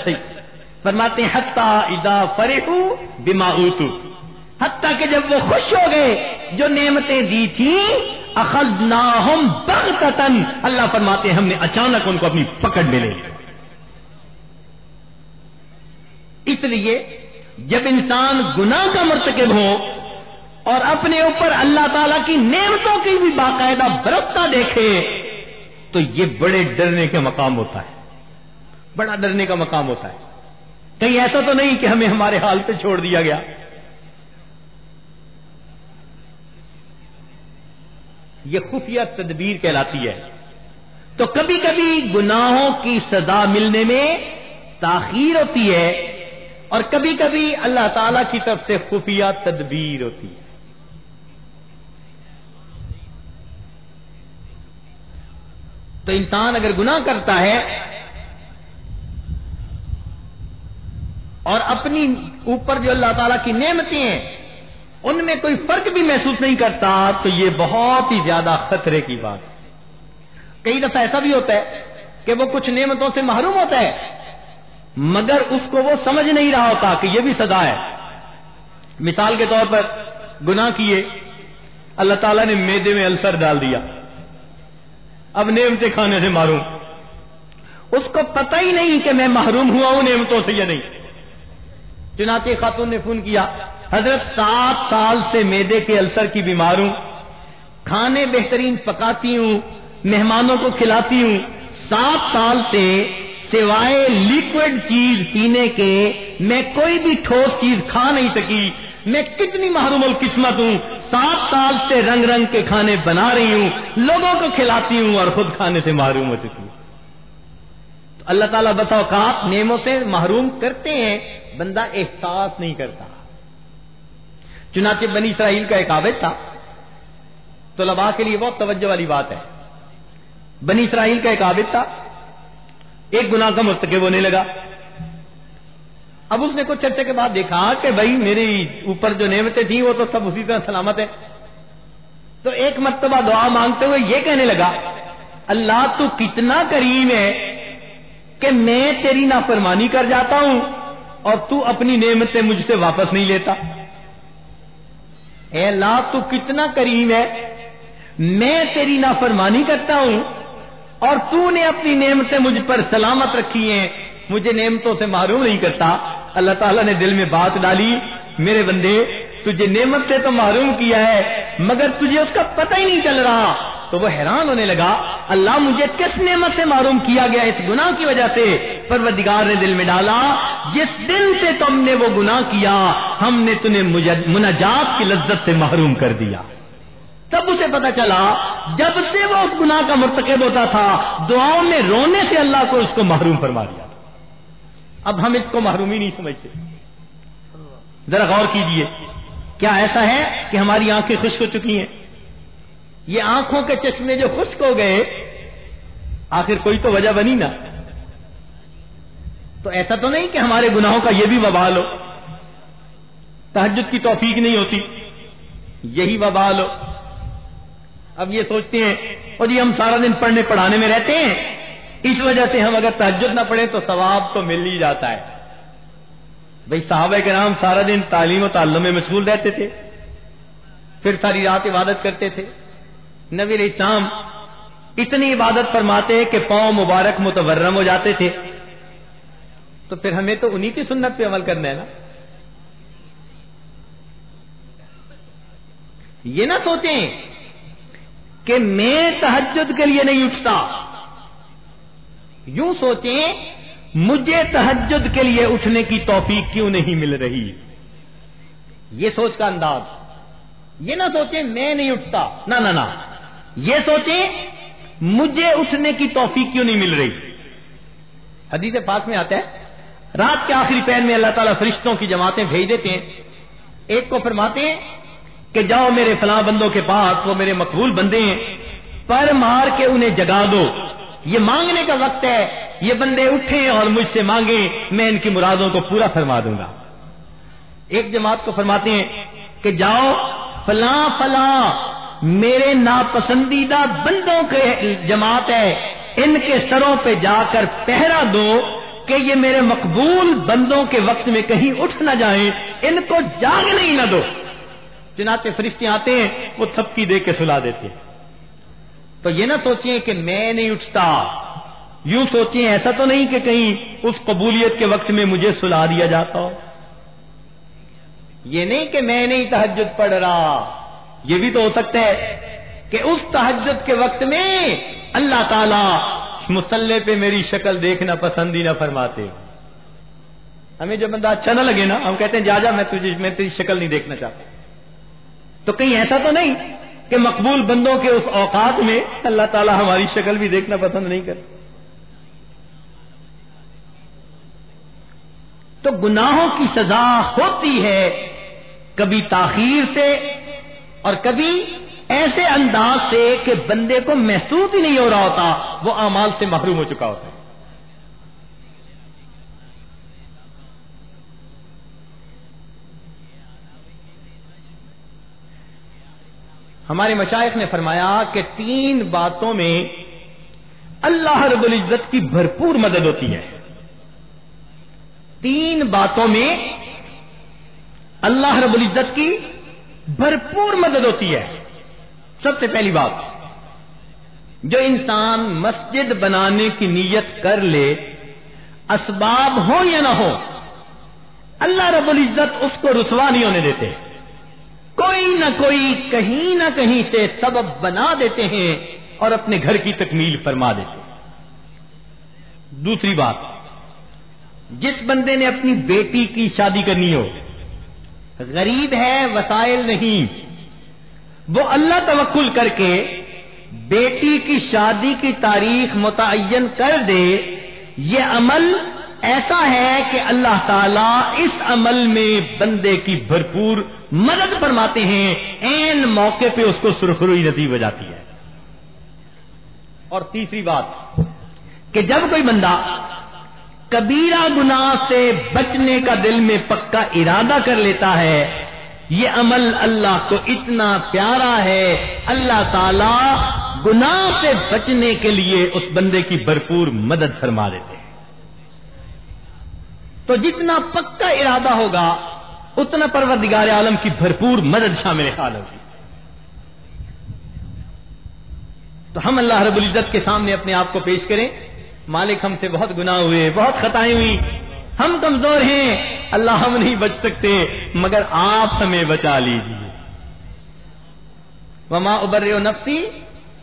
[SPEAKER 1] فرماتے ہیں حتہ ادا فرے بیما اوتو۔ حتیٰ کہ جب وہ خوش ہو گئے، جو نعمتیں دی تھی اخذ نہ اللہ فرماتے ہیں، ہم نے اچانک ان کو اپنی پکڑ ملے اس لیے، جب انسان گناہ کا مرتکب ہو، اور اپنے اوپر اللہ تعالی کی نعمتوں کی بھی باقاعدہ برستا دیکھے، تو یہ بڑے ڈرنے کا مقام ہوتا ہے۔ بڑا ڈرنے کا مقام ہوتا ہے۔ کہیں ایسا تو نہیں کہ ہمیں ہمارے حال پہ چھوڑ دیا گیا۔ یہ خفیہ تدبیر کہلاتی ہے۔ تو کبھی کبھی گناہوں کی سزا ملنے میں تاخیر ہوتی ہے اور کبھی کبھی اللہ تعالی کی طرف سے خفیہ تدبیر ہوتی ہے۔ تو انسان اگر گناہ کرتا ہے اور اپنی اوپر جو اللہ تعالی کی نعمتیں ہیں، ان میں کوئی فرق بھی محسوس نہیں کرتا، تو یہ بہت ہی زیادہ خطرے کی بات کئی دفعہ ایسا بھی ہوتا ہے کہ وہ کچھ نعمتوں سے محروم ہوتا ہے، مگر اس کو وہ سمجھ نہیں رہا ہوتا کہ یہ بھی سزا ہے۔ مثال کے طور پر گناہ کیے، اللہ تعالیٰ نے میدے میں السر ڈال دیا۔ اب نعمتیں کھانے سے محروم۔ اس کو پتہ ہی نہیں کہ میں محروم ہوا ہوں نعمتوں سے یا نہیں۔ چنانچہ خاتون نے فون کیا، حضرت سات سال سے میدے کے السر کی بیمار ہوں، کھانے بہترین پکاتی ہوں، مہمانوں کو کھلاتی ہوں، سات سال سے سوائے لیکوڈ چیز پینے کے میں کوئی بھی ٹھوس چیز کھا نہیں سکی۔ میں کتنی محروم القسمت ہوں، سات سال سے رنگ رنگ کے کھانے بنا رہی ہوں، لوگوں کو کھلاتی ہوں اور خود کھانے سے محروم ہو چکی ہوں۔ اللہ تعالیٰ بس اوقات نیموں سے محروم کرتے ہیں بندہ احساس نہیں کرتا۔ چنانچہ بنی اسرائیل کا ایک عابد تھا۔ تو لبا کے لیے بہت توجہ والی بات ہے۔ بنی اسرائیل کا ایک عابد تھا۔ ایک گناہ کا مرتکب ہونے لگا۔ اب اس نے کچھ چرچے کے بعد دیکھا کہ بھائی میری اوپر جو نعمتیں تھیں وہ تو سب اسی طرح سلامت ہے تو ایک مرتبہ دعا مانگتے ہوئے یہ کہنے لگا، اللہ تو کتنا کریم ہے کہ میں تیری نافرمانی کر جاتا ہوں۔ اور تو اپنی نعمتیں مجھ سے واپس نہیں لیتا۔ اے اللہ، تو کتنا کریم ہے۔ میں تیری نافرمانی کرتا ہوں اور تو نے اپنی نعمتیں مجھ پر سلامت رکھی ہیں۔ مجھے نعمتوں سے معروم نہیں کرتا۔ اللہ تعالیٰ نے دل میں بات ڈالی۔ میرے بندے، تجھے نعمت سے تو معروم کیا ہے، مگر تجھے اس کا پتہ ہی نہیں چل رہا۔ تو وہ حیران ہونے لگا، اللہ، مجھے کس نعمت سے معروم کیا گیا؟ اس گناہ کی وجہ سے۔ پروردگار نے دل میں ڈالا، جس دن سے تم نے وہ گناہ کیا، ہم نے تمہیں مناجات کی لذت سے محروم کر دیا۔ تب اسے پتا چلا، جب سے وہ اس گناہ کا مرتکب ہوتا تھا، دعاؤں میں رونے سے اللہ کو اس کو محروم فرما دیا۔ اب ہم اس کو محرومی نہیں سمجھتے۔ ذرا غور کیجیے، کیا ایسا ہے کہ ہماری آنکھیں خشک ہو چکی ہیں؟ یہ آنکھوں کے چشمے جو خشک ہو گئے، آخر کوئی تو وجہ بنی نا۔ تو ایسا تو نہیں کہ ہمارے گناہوں کا یہ بھی وبال ہو۔ تحجد کی توفیق نہیں ہوتی۔ یہی وبال ہو۔ اب یہ سوچتے ہیں، اور جی ہم سارا دن پڑھنے پڑھانے میں رہتے ہیں۔ اس وجہ سے ہم اگر تحجد نہ پڑھیں تو ثواب تو مل ہی جاتا ہے۔ بھائی صحابہ کے نام سارا دن تعلیم و تعلم میں مشغول رہتے تھے۔ پھر ساری رات عبادت کرتے تھے۔ نبی السلام اتنی عبادت فرماتے کہ پاؤں مبارک متورم ہو جاتے تھے۔ تو پھر ہمیں تو انہی کی سنت پہ عمل کرنا ہے نا؟ یہ نہ سوچیں کہ میں تحجد کے لیے نہیں اٹھتا۔ یوں سوچیں مجھے تحجد کے لیے اٹھنے کی توفیق کیوں نہیں مل رہی؟ یہ سوچ کا انداز۔ یہ نہ سوچیں میں نہیں اٹھتا۔ نہ نہ نہ۔ یہ سوچیں مجھے اٹھنے کی توفیق کیوں نہیں مل رہی؟ حدیث پاک میں آتا ہے رات کے آخری پیر میں اللہ تعالیٰ فرشتوں کی جماعتیں بھیج دیتے ہیں۔ ایک کو فرماتے ہیں کہ جاؤ میرے فلاں بندوں کے پاس، وہ میرے مقبول بندے ہیں، پر مار کے انہیں جگا دو۔ یہ مانگنے کا وقت ہے، یہ بندے اٹھیں اور مجھ سے مانگیں، میں ان کی مرادوں کو پورا فرما دوں گا۔ ایک جماعت کو فرماتے ہیں کہ جاؤ فلاں فلاں میرے ناپسندیدہ بندوں کے جماعت ہے، ان کے سروں پہ جا کر پہرا دو۔ کہ یہ میرے مقبول بندوں کے وقت میں کہیں اٹھ نہ جائیں، ان کو جاگ نہیں نہ دو۔ چنانچہ فرشتے آتے ہیں، وہ تھپکی دے کے سلا دیتے ہیں۔ تو یہ نہ سوچیں کہ میں نہیں اٹھتا۔ یوں سوچیں، ایسا تو نہیں کہ کہیں اس قبولیت کے وقت میں مجھے سلا دیا جاتا ہو۔ یہ نہیں کہ میں نہیں تحجد پڑھ رہا۔ یہ بھی تو ہو سکتا ہے کہ اس تحجد کے وقت میں اللہ تعالی مسلح پہ میری شکل دیکھنا پسند ہی نہ فرماتے۔ ہمیں جو بندہ اچھا نہ لگے نا، ہم کہتے ہیں، جا جا، میں تجھے، میں تیری شکل نہیں دیکھنا چاہتا۔ تو کہیں ایسا تو نہیں کہ مقبول بندوں کے اس اوقات میں اللہ تعالیٰ ہماری شکل بھی دیکھنا پسند نہیں کرتے تو گناہوں کی سزا ہوتی ہے کبھی تاخیر سے اور کبھی ایسے انداز سے کہ بندے کو محسوس ہی نہیں ہو رہا ہوتا، وہ امال سے محروم ہو چکا ہوتا ہے۔ ہمارے مشائق نے فرمایا کہ تین باتوں میں اللہ رب العزت کی بھرپور مدد ہوتی ہے۔ تین باتوں میں اللہ رب العزت کی بھرپور مدد ہوتی ہے۔ سب سے پہلی بات، جو انسان مسجد بنانے کی نیت کر لے، اسباب ہو یا نہ ہو اللہ رب العزت اس کو رسوا نہیں ہونے دیتے۔ کوئی نہ کوئی، کہیں نہ کہیں سے سبب بنا دیتے ہیں اور اپنے گھر کی تکمیل فرما دیتے۔ ہیں دوسری بات، جس بندے نے اپنی بیٹی کی شادی کرنی ہو، غریب ہے، وسائل نہیں وہ اللہ توکل کر کے بیٹی کی شادی کی تاریخ متعین کر دے، یہ عمل ایسا ہے کہ اللہ تعالی اس عمل میں بندے کی بھرپور مدد فرماتے ہیں، این موقع پہ اس کو سرخروئی نصیب ہو جاتی ہے۔ اور تیسری بات کہ جب کوئی بندہ کبیرہ گنا سے بچنے کا دل میں پکا ارادہ کر لیتا ہے یہ عمل اللہ کو اتنا پیارا ہے، اللہ تعالی گناہ سے بچنے کے لیے اس بندے کی بھرپور مدد فرما دیتے ہیں۔ تو جتنا پکا ارادہ ہوگا، اتنا پروردگار عالم کی بھرپور مدد شامل حال ہوگی۔ تو ہم اللہ رب العزت کے سامنے اپنے آپ کو پیش کریں۔ مالک ہم سے بہت گناہ ہوئے، بہت خطائیں ہوئی ہم کمزور ہیں، اللہ ہم نہیں بچ سکتے، مگر آپ ہمیں بچا لیجیے وما ابر نفسی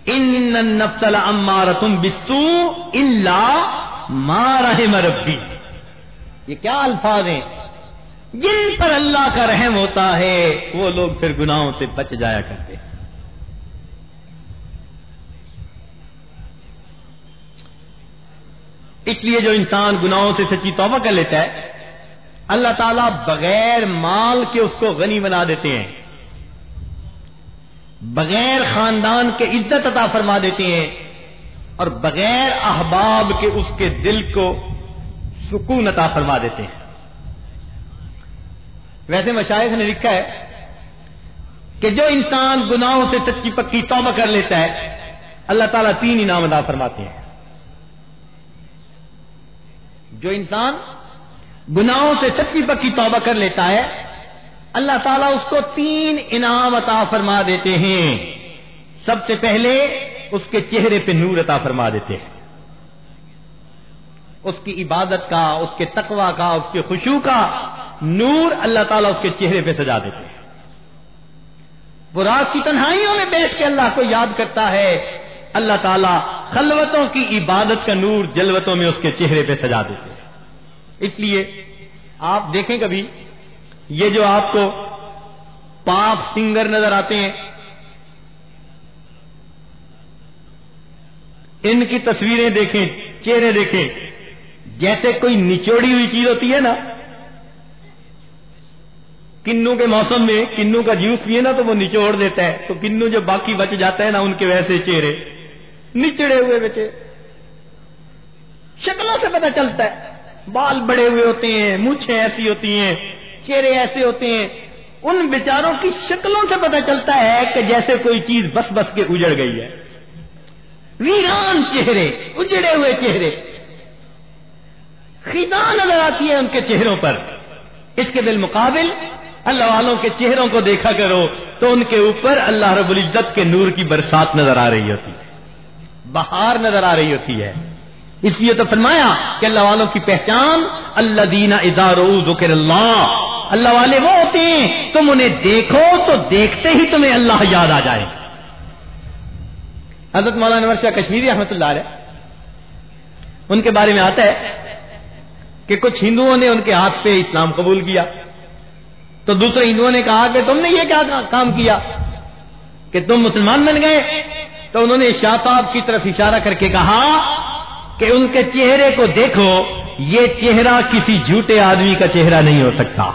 [SPEAKER 1] ان نفسل امارتم بسو اللہ مارہ مربی یہ کیا الفاظ ہیں؟ جن پر اللہ کا رحم ہوتا ہے، وہ لوگ پھر گناہوں سے بچ جایا کرتے ہیں۔ اس لیے جو انسان گناہوں سے سچی توبہ کر لیتا ہے، اللہ تعالیٰ بغیر مال کے اس کو غنی بنا دیتے ہیں۔ بغیر خاندان کے عزت عطا فرما دیتے ہیں اور بغیر احباب کے اس کے دل کو سکون عطا فرما دیتے ہیں۔ ویسے مشائق نے لکھا ہے کہ جو انسان گناہوں سے سچی پکی توبہ کر لیتا ہے، اللہ تعالیٰ تین انعام ادا فرماتے ہیں۔ جو انسان گناہوں سے سچی پکی توبہ کر لیتا ہے، اللہ تعالیٰ اس کو تین انعام عطا فرما دیتے ہیں۔ سب سے پہلے اس کے چہرے پہ نور عطا فرما دیتے ہیں۔ اس کی عبادت کا، اس کے تقوا کا، اس کے خوشو کا نور اللہ تعالیٰ اس کے چہرے پہ سجا دیتے ہیں۔ وہ رات کی تنہائیوں میں بیٹھ کے اللہ کو یاد کرتا ہے۔ اللہ تعالیٰ خلوتوں کی عبادت کا نور جلوتوں میں اس کے چہرے پہ سجا دیتے ہیں۔ اس لیے آپ دیکھیں کبھی، یہ جو آپ کو پاپ سنگر نظر آتے ہیں، ان کی تصویریں دیکھیں، چہرے دیکھیں، جیسے کوئی نچوڑی ہوئی چیز ہوتی ہے نا، کنو کے موسم میں، کنو کا جوس پیے نا تو وہ نچوڑ دیتا ہے، تو کنو جو باقی بچ جاتا ہے نا، ان کے ویسے چہرے۔ نچڑے ہوئے بچے۔ شکلوں سے پتہ چلتا ہے۔ بال بڑے ہوئے ہوتے ہیں، مونچھیں ایسی ہوتی ہیں، چہرے ایسے ہوتے ہیں۔ ان بیچاروں کی شکلوں سے پتہ چلتا ہے کہ جیسے کوئی چیز بس بس کے اجڑ گئی ہے۔ ویران چہرے، اجڑے ہوئے چہرے۔ خدا نظر آتی ہے ان کے چہروں پر۔ اس کے بالمقابل اللہ والوں کے چہروں کو دیکھا کرو تو ان کے اوپر اللہ رب العزت کے نور کی برسات نظر آ رہی ہوتی ہے۔ بہار نظر آ رہی ہوتی ہے۔ اس لیے تو فرمایا کہ اللہ والوں کی پہچان اللہ دینا ادارو ذکر اللہ۔ اللہ والے وہ ہوتے ہیں، تم انہیں دیکھو تو دیکھتے ہی تمہیں اللہ یاد آ جائے۔ حضرت مولانا نور شاہ کشمیری احمد اللہ علیہ، ان کے بارے میں آتا ہے کہ کچھ ہندوؤں نے ان کے ہاتھ پہ اسلام قبول کیا۔ تو دوسرے ہندوؤں نے کہا کہ تم نے یہ کیا کام کیا؟ کہ تم مسلمان بن گئے۔ تو انہوں نے شاہ کی طرف اشارہ کر کے کہا کہ ان کے چہرے کو دیکھو، یہ چہرہ کسی جھوٹے آدمی کا چہرہ نہیں ہو سکتا۔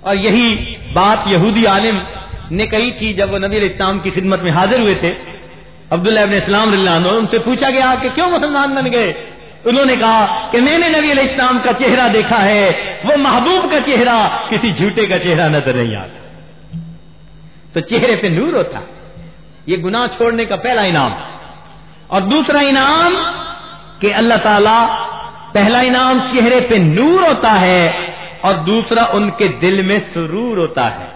[SPEAKER 1] اور یہی بات یہودی عالم نے کہی تھی جب وہ نبی الاسلام کی خدمت میں حاضر ہوئے تھے۔ عبداللہ ابن اسلام اللہ عنہ، ان سے پوچھا گیا کہ کیوں مسلمان بن گئے؟ انہوں نے کہا کہ میں نے نبی علیہ السلام کا چہرہ دیکھا ہے، وہ محبوب کا چہرہ کسی جھوٹے کا چہرہ نظر نہیں آتا۔ تو چہرے پہ نور ہوتا۔ یہ گناہ چھوڑنے کا پہلا انعام۔ اور دوسرا انعام کہ اللہ تعالی پہلا انعام چہرے پہ نور ہوتا ہے اور دوسرا ان کے دل میں سرور ہوتا ہے۔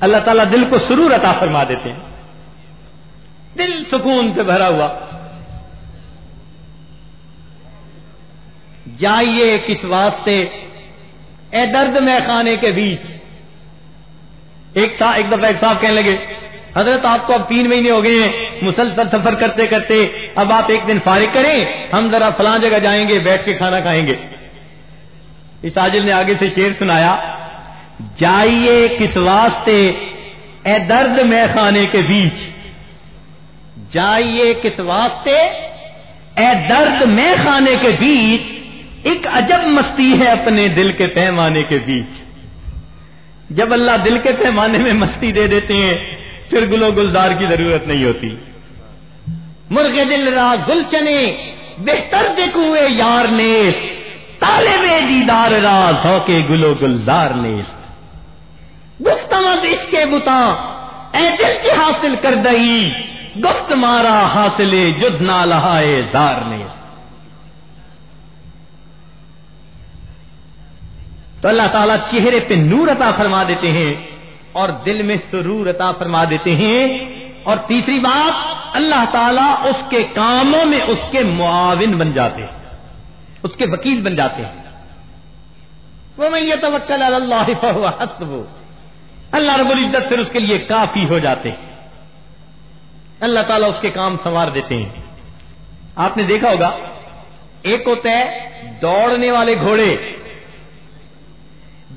[SPEAKER 1] اللہ تعالیٰ دل کو سرور عطا فرما دیتے ہیں۔ دل سکون سے بھرا ہوا۔ جائیے کس واسطے؟ اے درد میں خانے کے بیچ۔ ایک ایک دفعہ ایک صاحب کہنے لگے، حضرت آپ کو اب تین مہینے ہو گئے ہیں، مسلسل سفر کرتے کرتے، اب آپ ایک دن فارغ کریں، ہم ذرا فلاں جگہ جائیں گے، بیٹھ کے کھانا کھائیں گے۔ اس آجل نے آگے سے شیر سنایا، جائیے کس واسطے، اے درد میں خانے کے بیچ۔ جائیے کس واسطے، اے درد میں خانے کے بیچ، ایک عجب مستی ہے اپنے دل کے پیمانے کے بیچ۔ جب اللہ دل کے پیمانے میں مستی دے دیتے ہیں، پھر گلو گلزار کی ضرورت نہیں ہوتی۔ مرغ دل را گل چنے، بہتر دیکھوے یار نیس تالے دیدار را سو کے گلو گلزار نیس گفت اس کے بتا، اے دل کی حاصل کر دئی۔ گفت مارا حاصل جد نہ لہائے زار نیس تو اللہ تعالیٰ چہرے پہ نور عطا فرما دیتے ہیں اور دل میں سرور عطا فرما دیتے ہیں اور تیسری بات، اللہ تعالیٰ اس کے کاموں میں اس کے معاون بن جاتے ہیں، اس کے وکیل بن جاتے ہیں۔ وہ میں یہ توکل اللہ حسب اللہ رب العزت پھر اس کے لیے کافی ہو جاتے ہیں۔ اللہ تعالیٰ اس کے کام سنوار دیتے ہیں۔ آپ نے دیکھا ہوگا، ایک ہوتا ہے دوڑنے والے گھوڑے۔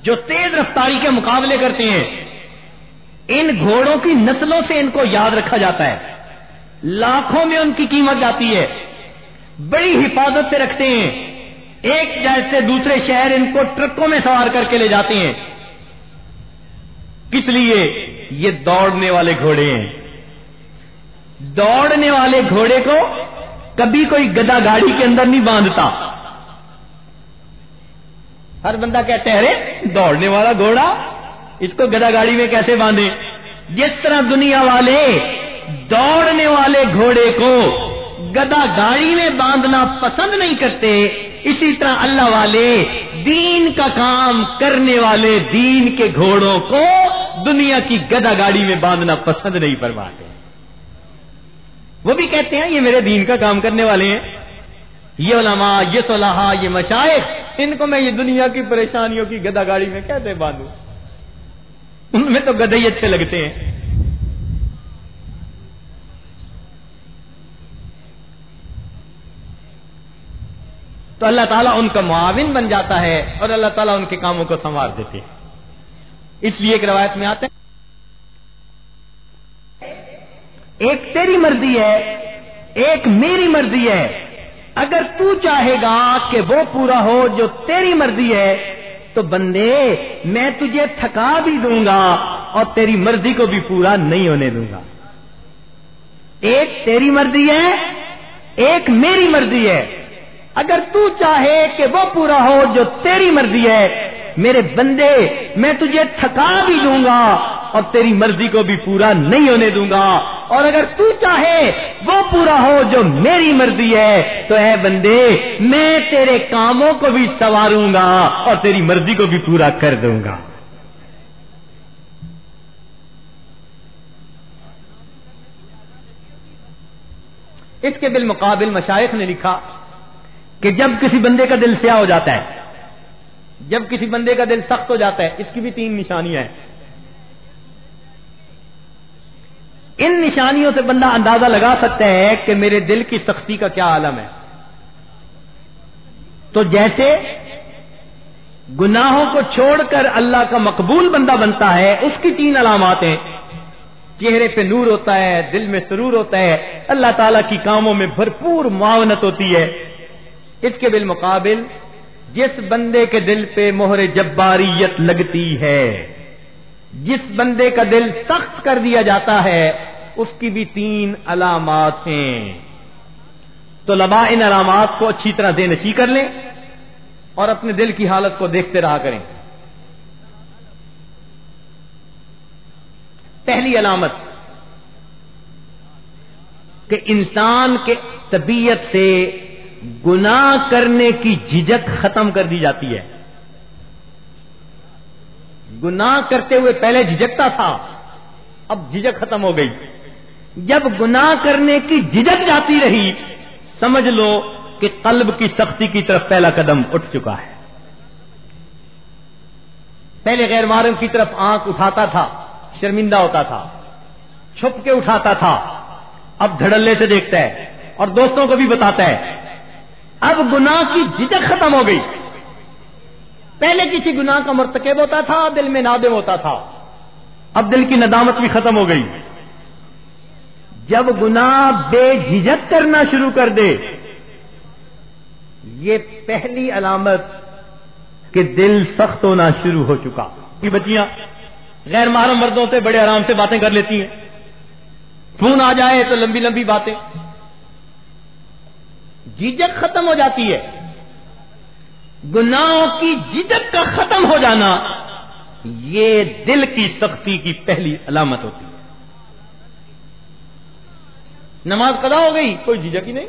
[SPEAKER 1] جو تیز رفتاری کے مقابلے کرتے ہیں، ان گھوڑوں کی نسلوں سے ان کو یاد رکھا جاتا ہے۔ لاکھوں میں ان کی قیمت جاتی ہے۔ بڑی حفاظت سے رکھتے ہیں۔ ایک جیسے دوسرے شہر ان کو ٹرکوں میں سوار کر کے لے جاتے ہیں۔ کس لیے؟ یہ دوڑنے والے گھوڑے ہیں۔ دوڑنے والے گھوڑے کو کبھی کوئی گدا گاڑی کے اندر نہیں باندھتا۔ ہر بندہ کہتے ہیں، ارے، دوڑنے والا گھوڑا، اس کو گدا گاڑی میں کیسے باندھے جس طرح دنیا والے دوڑنے والے گھوڑے کو گدا گاڑی میں باندھنا پسند نہیں کرتے، اسی طرح اللہ والے دین کا کام کرنے والے دین کے گھوڑوں کو دنیا کی گدا گاڑی میں باندھنا پسند نہیں فرماتے۔ وہ بھی کہتے ہیں، یہ میرے دین کا کام کرنے والے ہیں۔ یہ علماء، یہ صلاح یہ مشائق ان کو میں یہ دنیا کی پریشانیوں کی گدا گاڑی میں کیسے باندھوں؟ ان میں تو گدے ہی اچھے لگتے ہیں۔ تو اللہ تعالیٰ ان کا معاون بن جاتا ہے اور اللہ تعالیٰ ان کے کاموں کو سنوار دیتے ہیں۔ اس لیے ایک روایت میں آتے ہیں۔ ایک تیری مرضی ہے، ایک میری مرضی ہے۔ اگر تو چاہے گا کہ وہ پورا ہو جو تیری مرضی ہے، تو بندے، میں تجھے تھکا بھی دوں گا اور تیری مرضی کو بھی پورا نہیں ہونے دوں گا۔ ایک تیری مرضی ہے، ایک میری مرضی ہے۔ اگر تو چاہے کہ وہ پورا ہو جو تیری مرضی ہے میرے بندے، میں تجھے تھکا بھی دوں گا اور تیری مرضی کو بھی پورا نہیں ہونے دوں گا۔ اور اگر تو چاہے وہ پورا ہو جو میری مرضی ہے، تو اے بندے، میں تیرے کاموں کو بھی سواروں گا اور تیری مرضی کو بھی پورا کر دوں گا۔ اس کے بالمقابل مشائق نے لکھا کہ جب کسی بندے کا دل سیاہ ہو جاتا ہے جب کسی بندے کا دل سخت ہو جاتا ہے، اس کی بھی تین نشانیاں ہیں۔ ان نشانیوں سے بندہ اندازہ لگا سکتا ہے کہ میرے دل کی سختی کا کیا عالم ہے۔ تو جیسے گناہوں کو چھوڑ کر اللہ کا مقبول بندہ بنتا ہے، اس کی تین علامات ہیں۔ چہرے پہ نور ہوتا ہے، دل میں سرور ہوتا ہے۔ اللہ تعالی کی کاموں میں بھرپور معاونت ہوتی ہے۔ اس کے بالمقابل جس بندے کے دل پہ مہر جباریت لگتی ہے، جس بندے کا دل سخت کر دیا جاتا ہے، اس کی بھی تین علامات ہیں۔ تو لبا ان علامات کو اچھی طرح دے نشی کر لیں اور اپنے دل کی حالت کو دیکھتے رہا کریں۔ پہلی علامت، کہ انسان کے طبیعت سے گناہ کرنے کی جھجک ختم کر دی جاتی ہے۔ گناہ کرتے ہوئے پہلے جھجکتا تھا، اب جھجک ختم ہو گئی۔ جب گناہ کرنے کی جھجک جاتی رہی، سمجھ لو کہ قلب کی سختی کی طرف پہلا قدم اٹھ چکا ہے۔ پہلے غیر معلوم کی طرف آنکھ اٹھاتا تھا، شرمندہ ہوتا تھا، چھپ کے اٹھاتا تھا۔ اب دھڑلے سے دیکھتا ہے اور دوستوں کو بھی بتاتا ہے اب گناہ کی جھجک ختم ہو گئی۔ پہلے کسی گناہ کا مرتکب ہوتا تھا، دل میں نادم ہوتا تھا۔ اب دل کی ندامت بھی ختم ہو گئی۔ جب گناہ بے جھجک کرنا شروع کر دے، یہ پہلی علامت کہ دل سخت ہونا شروع ہو چکا۔ یہ بچیاں غیر محرم مردوں سے بڑے آرام سے باتیں کر لیتی ہیں۔ فون آ جائے تو لمبی لمبی باتیں۔ جھجک ختم ہو جاتی ہے۔ گناہوں کی جھجک کا ختم ہو جانا یہ دل کی سختی کی پہلی علامت ہوتی ہے۔ نماز قضا ہو گئی، کوئی جھجک ہی نہیں،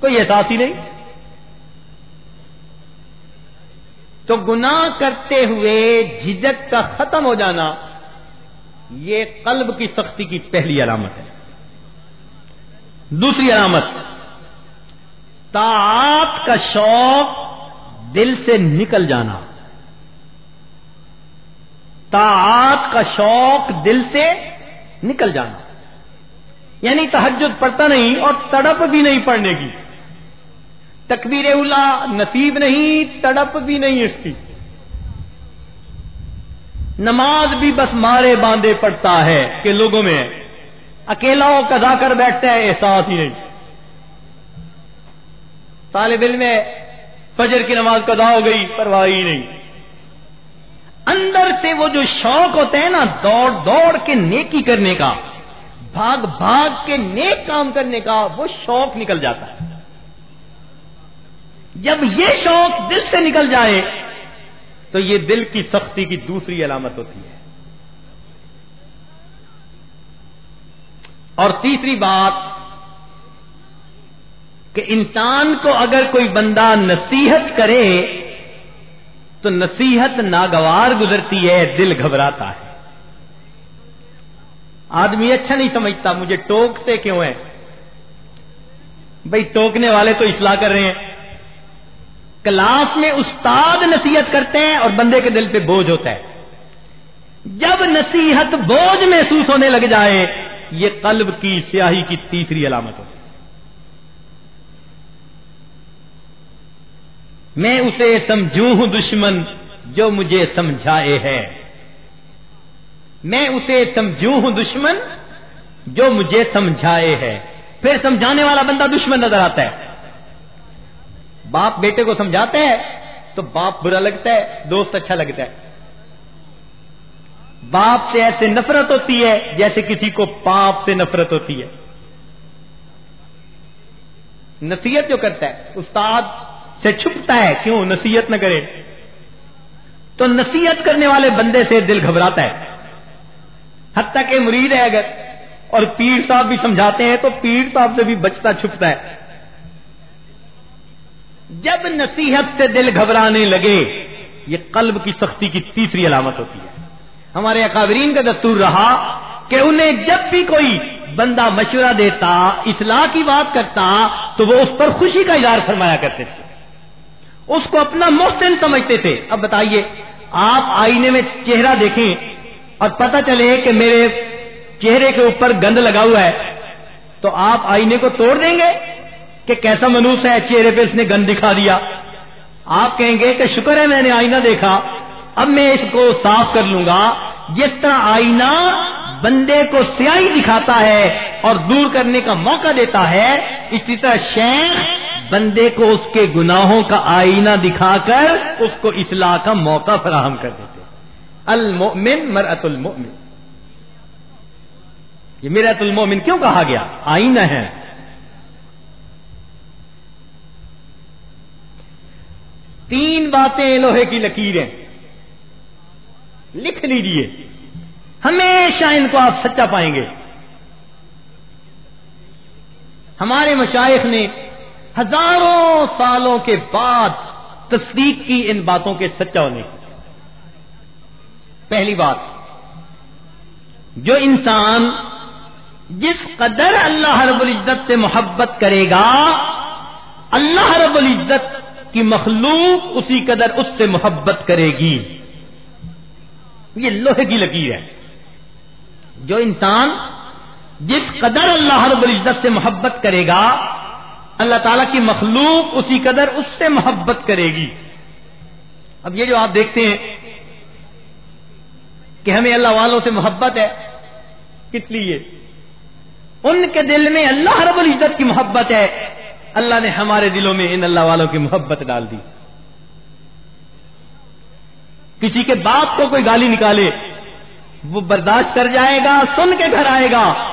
[SPEAKER 1] کوئی احساس ہی نہیں۔ تو گناہ کرتے ہوئے جھجک کا ختم ہو جانا یہ قلب کی سختی کی پہلی علامت ہے۔ دوسری علامت طاعت کا شوق دل سے نکل جانا۔ طاعت کا شوق دل سے نکل جانا۔ یعنی تحجد پڑھتا نہیں اور تڑپ بھی نہیں پڑھنے کی۔ تکبیر اولا نصیب نہیں، تڑپ بھی نہیں اس کی۔ نماز بھی بس مارے باندھے پڑتا ہے کہ لوگوں میں اکیلا کزا کر بیٹھتا ہے، احساس ہی نہیں۔ طالب علم میں فجر کی نماز قضا ہو گئی، پرواہ ہی نہیں۔ اندر سے وہ جو شوق ہوتا ہے نا، دوڑ دوڑ کے نیکی کرنے کا، بھاگ بھاگ کے نیک کام کرنے کا، وہ شوق نکل جاتا ہے۔ جب یہ شوق دل سے نکل جائے، تو یہ دل کی سختی کی دوسری علامت ہوتی ہے۔ اور تیسری بات کہ انسان کو اگر کوئی بندہ نصیحت کرے تو نصیحت ناگوار گزرتی ہے، دل گھبراتا ہے۔ آدمی اچھا نہیں سمجھتا، مجھے ٹوکتے کیوں ہیں؟ بھائی ٹوکنے والے تو اصلاح کر رہے ہیں۔ کلاس میں استاد نصیحت کرتے ہیں اور بندے کے دل پہ بوجھ ہوتا ہے۔ جب نصیحت بوجھ محسوس ہونے لگ جائے، یہ قلب کی سیاہی کی تیسری علامت ہوتی ہے۔ میں اسے سمجھوں ہوں دشمن جو مجھے سمجھائے ہے۔ میں اسے سمجھوں ہوں دشمن جو مجھے سمجھائے ہے۔ پھر سمجھانے والا بندہ دشمن نظر آتا ہے۔ باپ بیٹے کو سمجھاتے ہیں تو باپ برا لگتا ہے، دوست اچھا لگتا ہے۔ باپ سے ایسے نفرت ہوتی ہے جیسے کسی کو پاپ سے نفرت ہوتی ہے۔ نصیحت جو کرتا ہے، استاد سے چھپتا ہے، کیوں؟ نصیحت نہ کرے۔ تو نصیحت کرنے والے بندے سے دل گھبراتا ہے۔ حتیٰ کہ مرید ہے اگر، اور پیر صاحب بھی سمجھاتے ہیں، تو پیر صاحب سے بھی بچتا چھپتا ہے۔ جب نصیحت سے دل گھبرانے لگے، یہ قلب کی سختی کی تیسری علامت ہوتی ہے۔ ہمارے اکابرین کا دستور رہا کہ انہیں جب بھی کوئی بندہ مشورہ دیتا اصلاح کی بات کرتا، تو وہ اس پر خوشی کا اظہار فرمایا کرتے تھے۔ اس کو اپنا محسن سمجھتے تھے۔ اب بتائیے، آپ آئینے میں چہرہ دیکھیں اور پتہ چلے کہ میرے چہرے کے اوپر گند لگا ہوا ہے، تو آپ آئینے کو توڑ دیں گے کہ کیسا منوس ہے چہرے پہ اس نے گند دکھا دیا۔ آپ کہیں گے کہ شکر ہے میں نے آئینہ دیکھا، اب میں اس کو صاف کر لوں گا۔ جس طرح آئینہ بندے کو سیاہی دکھاتا ہے اور دور کرنے کا موقع دیتا ہے، اسی طرح شیخ بندے کو اس کے گناہوں کا آئینہ دکھا کر اس کو اصلاح کا موقع فراہم کر دیتے المؤمن مرت المؤمن۔ یہ مرت المومن کیوں کہا گیا؟ آئینہ ہے۔ تین باتیں لوہے کی لکیریں لکھ لیجیے ہمیشہ ان کو آپ سچا پائیں گے۔ ہمارے مشائق نے ہزاروں سالوں کے بعد تصدیق کی ان باتوں کے سچا ہونے پہلی بات، جو انسان جس قدر اللہ رب العزت سے محبت کرے گا، اللہ رب العزت کی مخلوق اسی قدر اس سے محبت کرے گی۔ یہ لوہے کی لکیر ہے۔ جو انسان جس قدر اللہ رب العزت سے محبت کرے گا اللہ تعالی کی مخلوق اسی قدر اس سے محبت کرے گی۔ اب یہ جو آپ دیکھتے ہیں کہ ہمیں اللہ والوں سے محبت ہے کس لیے ان کے دل میں اللہ رب العزت کی محبت ہے۔ اللہ نے ہمارے دلوں میں ان اللہ والوں کی محبت ڈال دی۔ کسی کے باپ کو کوئی گالی نکالے، وہ برداشت کر جائے گا، سن کے گھر آئے گا۔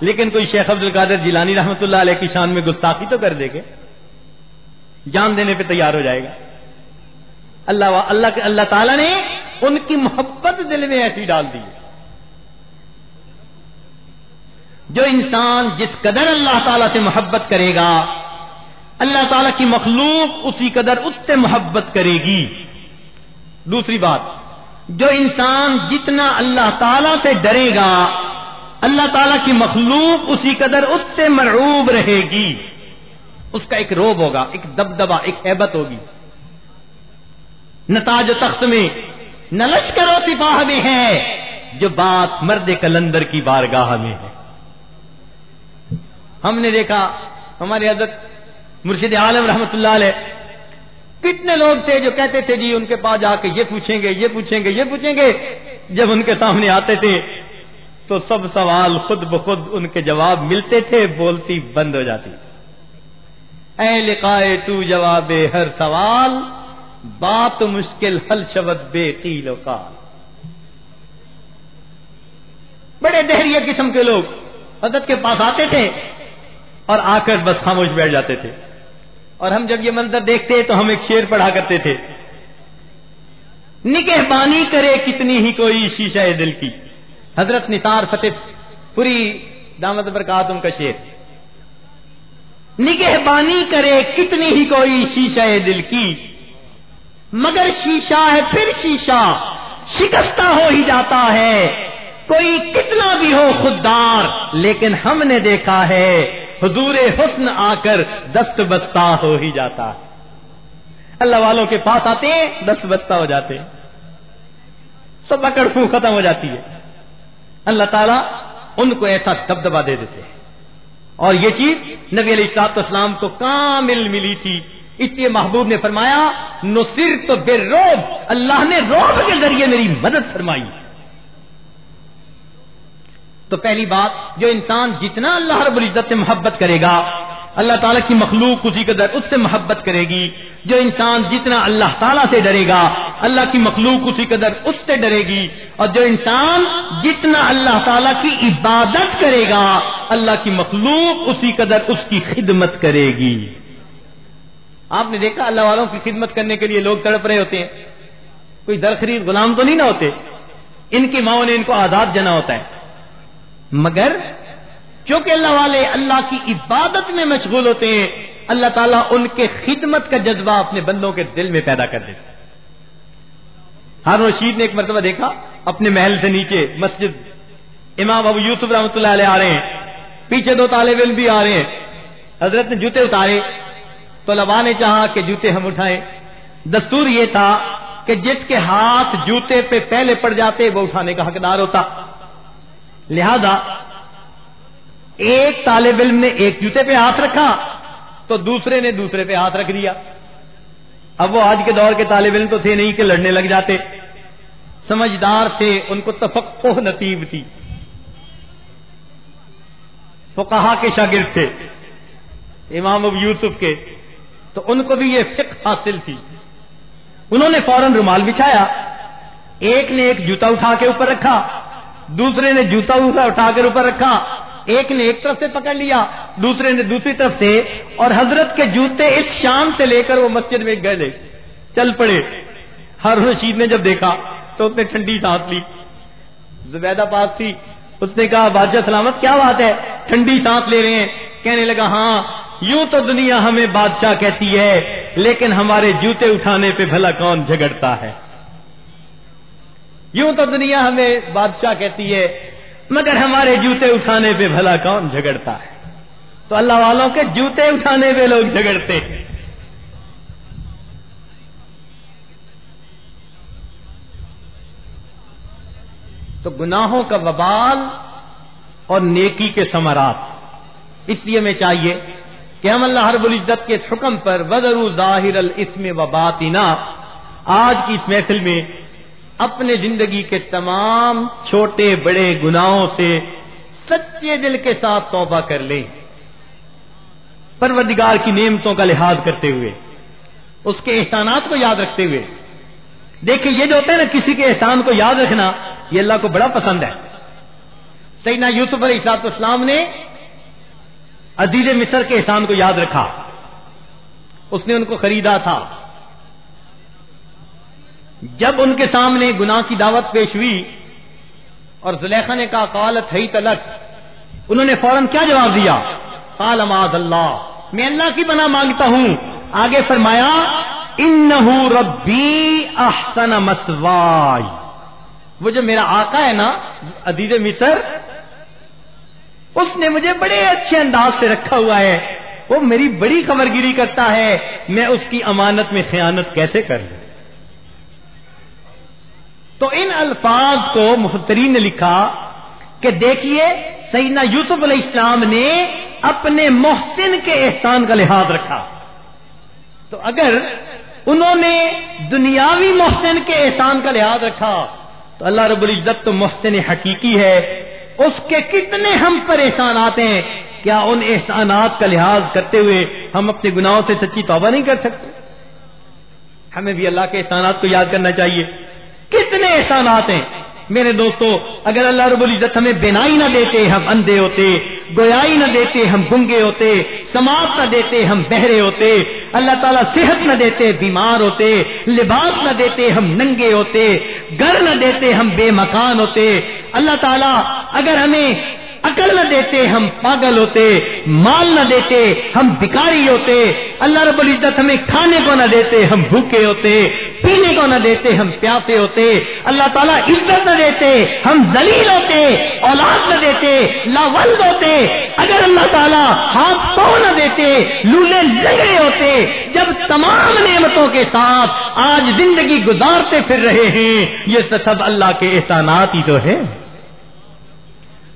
[SPEAKER 1] لیکن کوئی شیخ عبد القادر جیلانی رحمت اللہ علیہ کی شان میں گستاخی تو کر دے گے جان دینے پہ تیار ہو جائے گا۔ اللہ اللہ اللہ تعالی نے ان کی محبت دل میں ایسی ڈال دی۔ جو انسان جس قدر اللہ تعالی سے محبت کرے گا، اللہ تعالی کی مخلوق اسی قدر اس سے محبت کرے گی۔ دوسری بات، جو انسان جتنا اللہ تعالی سے ڈرے گا اللہ تعالی کی مخلوق اسی قدر اس سے مرعوب رہے گی۔ اس کا ایک روب ہوگا، ایک دبدبا ایک حیبت ہوگی۔ نتاج تخت میں نہ لشکر و سپاہ میں ہے، جو بات مرد کلندر کی بارگاہ میں ہے۔ ہم نے دیکھا ہماری حضرت مرشد عالم رحمت اللہ علیہ، کتنے لوگ تھے جو کہتے تھے جی ان کے پاس جا کے یہ پوچھیں گے، یہ پوچھیں گے، یہ پوچھیں گے۔ جب ان کے سامنے آتے تھے تو سب سوال خود بخود ان کے جواب ملتے تھے، بولتی بند ہو جاتی۔ اے لکھائے تو جواب ہر سوال، بات مشکل، حل شبد بے قیل و قال بڑے دہریہ قسم کے لوگ حضرت کے پاس آتے تھے اور آ کر بس خاموش بیٹھ جاتے تھے۔ اور ہم جب یہ منظر دیکھتے تو ہم ایک شیر پڑھا کرتے تھے۔ نگہ بانی کرے کتنی ہی کوئی شیشہ دل کی۔ حضرت نثار فتح، پوری دامت برکات ان کا شیر۔ نگہ بانی کرے کتنی ہی کوئی شیشہ دل کی، مگر شیشہ ہے پھر شیشہ، شکستہ ہو ہی جاتا ہے۔ کوئی کتنا بھی ہو خوددار، لیکن ہم نے دیکھا ہے، حضور حسن آ کر دست بستہ ہو ہی جاتا۔ اللہ والوں کے پاس آتے ہیں، دست بستہ ہو جاتے ہیں۔ سب اکڑ پھو ختم ہو جاتی ہے۔ اللہ تعالیٰ ان کو ایسا دبدبا دے دیتے ہیں۔ اور یہ چیز نبی علیہ السلاط اسلام کو کامل ملی تھی۔ اس لیے محبوب نے فرمایا نصر تو بے روب، اللہ نے روب کے ذریعے میری مدد فرمائی۔ تو پہلی بات، جو انسان جتنا اللہ رب العزت سے محبت کرے گا، اللہ تعالیٰ کی مخلوق اسی قدر اس سے محبت کرے گی۔ جو انسان جتنا اللہ تعالیٰ سے ڈرے گا، اللہ کی مخلوق اسی قدر اس سے ڈرے گی۔ اور جو انسان جتنا اللہ تعالیٰ کی عبادت کرے گا، اللہ کی مخلوق اسی قدر اس کی خدمت کرے گی۔ آپ نے دیکھا اللہ والوں کی خدمت کرنے کے لیے لوگ تڑپ رہے ہوتے ہیں۔ کوئی در خرید غلام تو نہیں نہ ہوتے۔ ان کی ماؤں نے ان کو آزاد جنا ہوتا ہے۔ مگر کیونکہ اللہ والے اللہ کی عبادت میں مشغول ہوتے ہیں، اللہ تعالیٰ ان کے خدمت کا جذبہ اپنے بندوں کے دل میں پیدا کر دیتا ہارون رشید نے ایک مرتبہ دیکھا، اپنے محل سے نیچے، مسجد۔ امام ابو یوسف رحمۃ اللہ علیہ آ رہے ہیں۔ پیچھے دو طالب علم بھی آ رہے ہیں۔ حضرت نے جوتے اتارے۔ تو لبا نے چاہا کہ جوتے ہم اٹھائیں۔ دستور یہ تھا کہ جس کے ہاتھ جوتے پہ پہلے پڑ جاتے، وہ اٹھانے کا حقدار ہوتا۔ لہذا، ایک طالب علم نے ایک جوتے پہ ہاتھ رکھا تو دوسرے نے دوسرے پہ ہاتھ رکھ دیا۔ اب وہ آج کے دور کے طالب علم تو تھے نہیں کہ لڑنے لگ جاتے۔ سمجھدار تھے، ان کو تفقو نتیب تھی۔ وہ کہا کے شاگرد تھے، امام اب یوسف کے۔ تو ان کو بھی یہ فکر حاصل تھی۔ انہوں نے فوراً رومال بچھایا۔ ایک نے ایک جوتا اٹھا کے اوپر رکھا، دوسرے نے جوتا اٹھا کر اوپر رکھا۔ ایک نے ایک طرف سے پکڑ لیا، دوسرے نے دوسری طرف سے، اور حضرت کے جوتے اس شام سے لے کر وہ مسجد میں گئے۔ چل پڑے۔ ہر رشید نے جب دیکھا تو اس نے ٹھنڈی سانس لی۔ زبیدہ پاس تھی۔ اس نے کہا، بادشاہ سلامت، کیا بات ہے؟ ٹھنڈی سانس لے رہے ہیں۔ کہنے لگا ہاں یوں تو دنیا ہمیں بادشاہ کہتی ہے، لیکن ہمارے جوتے اٹھانے پہ بھلا کون جھگڑتا ہے؟ یوں تو دنیا ہمیں بادشاہ کہتی ہے مگر ہمارے جوتے اٹھانے پہ بھلا کون جھگڑتا ہے؟ تو اللہ والوں کے جوتے اٹھانے پہ لوگ جھگڑتے ہیں۔ تو گناہوں کا وبال اور نیکی کے سمرات اس لیے میں چاہیے کہ ہم اللہ رب العزت کے حکم پر وزر ظاہر الاسم و باطنا آج کی اس محفل میں اپنے زندگی کے تمام چھوٹے بڑے گناہوں سے سچے دل کے ساتھ توبہ کر لیں۔ پروردگار کی نعمتوں کا لحاظ کرتے ہوئے، اس کے احسانات کو یاد رکھتے ہوئے۔ دیکھیں یہ جو ہوتا ہے نا، کسی کے احسان کو یاد رکھنا، یہ اللہ کو بڑا پسند ہے۔ سیدنا یوسف علیہ السلاط اسلام نے عزیز مصر کے احسان کو یاد رکھا۔ اس نے ان کو خریدا تھا۔ جب ان کے سامنے گناہ کی دعوت پیش ہوئی اور زلیخا نے کہا، قالت ہے تلک انہوں نے فوراً کیا جواب دیا؟ قال، معاذ اللہ۔ میں اللہ کی بنا مانگتا ہوں۔ آگے فرمایا ان ربی احسن مسوائی۔ وہ جو میرا آقا ہے نا، عزیز مصر، اس نے مجھے بڑے اچھے انداز سے رکھا ہوا ہے۔ وہ میری بڑی خبر گیری کرتا ہے۔ میں اس کی امانت میں خیانت کیسے کر لوں؟ تو ان الفاظ کو مفترین نے لکھا کہ دیکھیے سیدنا یوسف علیہ السلام نے اپنے محسن کے احسان کا لحاظ رکھا۔ تو اگر انہوں نے دنیاوی محسن کے احسان کا لحاظ رکھا، تو اللہ رب العزت تو محسن حقیقی ہے۔ اس کے کتنے ہم پر احسانات ہیں، کیا ان احسانات کا لحاظ کرتے ہوئے ہم اپنے گناہوں سے سچی توبہ نہیں کر سکتے؟ ہمیں بھی اللہ کے احسانات کو یاد کرنا چاہیے۔ کتنے احسانات ہیں۔ میرے دوستو، اگر اللہ رب العزت ہمیں بینائی نہ دیتے، ہم اندھے ہوتے، گویائی نہ دیتے، ہم گنگے ہوتے سماعت نہ دیتے، ہم بہرے ہوتے، اللہ تعالیٰ صحت نہ دیتے، بیمار ہوتے، لباس نہ دیتے، ہم ننگے ہوتے، گھر نہ دیتے، ہم بے مکان ہوتے، اللہ تعالیٰ اگر ہمیں عقل نہ دیتے، ہم پاگل ہوتے، مال نہ دیتے، ہم بکاری ہوتے، اللہ رب العزت ہمیں کھانے کو نہ دیتے، ہم بھوکے ہوتے، پینے کو نہ دیتے، ہم پیاسے ہوتے، اللہ تعالیٰ عزت نہ دیتے، ہم ذلیل ہوتے، اولاد نہ دیتے، لاولد ہوتے، اگر اللہ تعالیٰ ہاتھ پاؤں نہ دیتے، لولے لگڑے ہوتے، جب تمام نعمتوں کے ساتھ آج زندگی گزارتے پھر رہے ہیں، یہ سب اللہ کے احسانات ہی تو ہے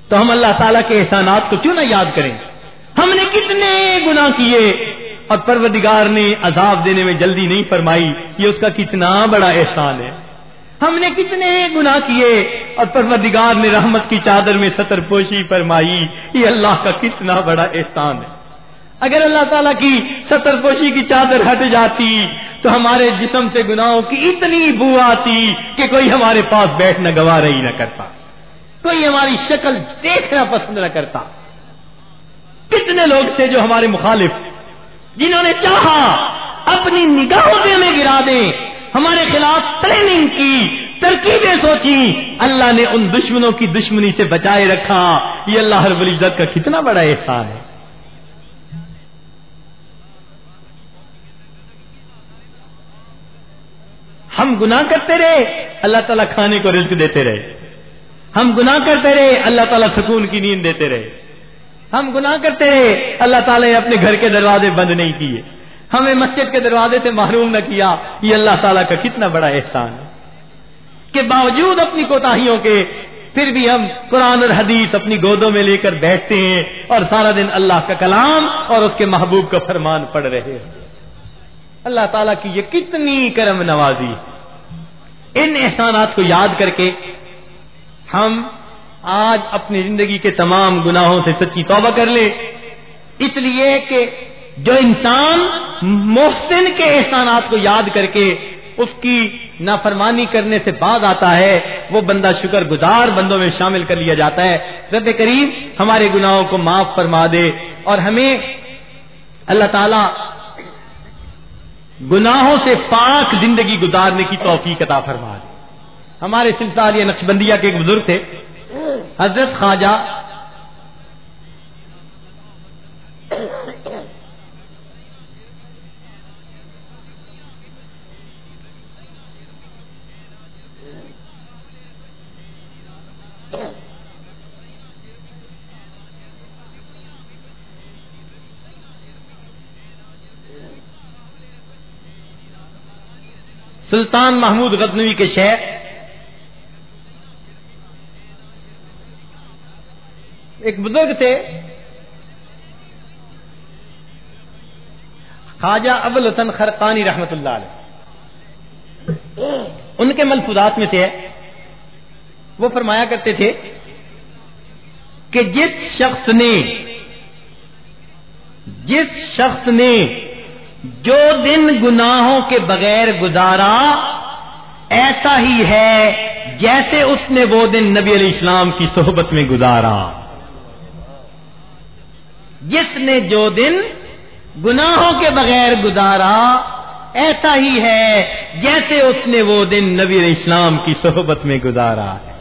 [SPEAKER 1] تو ہم اللہ تعالیٰ کے احسانات کو کیوں نہ یاد کریں؟ ہم نے کتنے گنا کیے اور پروردگار نے عذاب دینے میں جلدی نہیں فرمائی، یہ اس کا کتنا بڑا احسان ہے۔ ہم نے کتنے گنا کیے اور پروردگار نے رحمت کی چادر میں سطر پوشی فرمائی، یہ اللہ کا کتنا بڑا احسان ہے۔ اگر اللہ تعالیٰ کی سطر پوشی کی چادر ہٹ جاتی تو ہمارے جسم سے گناہوں کی اتنی بو آتی کہ کوئی ہمارے پاس بیٹھنا گوارا ہی نہ کرتا۔ کوئی ہماری شکل دیکھنا پسند نہ کرتا۔ کتنے لوگ تھے جو ہمارے مخالف، جنہوں نے چاہا اپنی نگاہوں سے ہمیں گرا دیں، ہمارے خلاف ٹریننگ کی، ترکیبیں سوچی اللہ نے ان دشمنوں کی دشمنی سے بچائے رکھا۔ یہ اللہ رب العزت کا کتنا بڑا احسان ہے۔ ہم گناہ کرتے رہے، اللہ تعالیٰ کھانے کو رزق دیتے رہے۔ ہم گناہ کرتے رہے، اللہ تعالیٰ سکون کی نیند دیتے رہے۔ ہم گناہ کرتے رہے، اللہ تعالیٰ نے اپنے گھر کے دروازے بند نہیں کیے۔ ہمیں مسجد کے دروازے سے محروم نہ کیا، یہ اللہ تعالیٰ کا کتنا بڑا احسان ہے۔ کہ باوجود اپنی کوتاہیوں کے، پھر بھی ہم قرآن اور حدیث اپنی گودوں میں لے کر بیٹھتے ہیں اور سارا دن اللہ کا کلام اور اس کے محبوب کا فرمان پڑھ رہے ہیں۔ اللہ تعالیٰ کی یہ کتنی کرم نوازی ان احسانات کو یاد کر کے ہم آج اپنی زندگی کے تمام گناہوں سے سچی توبہ کر لیں۔ اس لیے کہ جو انسان محسن کے احسانات کو یاد کر کے اس کی نافرمانی کرنے سے بعد آتا ہے، وہ بندہ شکر گزار بندوں میں شامل کر لیا جاتا ہے۔ رب کریم ہمارے گناہوں کو معاف فرما دے اور ہمیں اللہ تعالی گناہوں سے پاک زندگی گزارنے کی توفیق عطا فرما دے۔ ہمارے سلسلہ نقشبندیہ کے ایک بزرگ تھے۔ حضرت خواجہ سلطان محمود غزنوی کے شہر ایک بزرگ تھے۔ خواجہ ابل حسن خرقانی رحمت اللہ علیہ۔ ان کے ملفوظات میں سے وہ فرمایا کرتے تھے کہ جس شخص نے جس شخص نے جو دن گناہوں کے بغیر گزارا، ایسا ہی ہے جیسے اس نے وہ دن نبی علیہ السلام کی صحبت میں گزارا۔ جس نے جو دن گناہوں کے بغیر گزارا، ایسا ہی ہے جیسے اس نے وہ دن نبی علیہ السلام کی صحبت میں گزارا ہے۔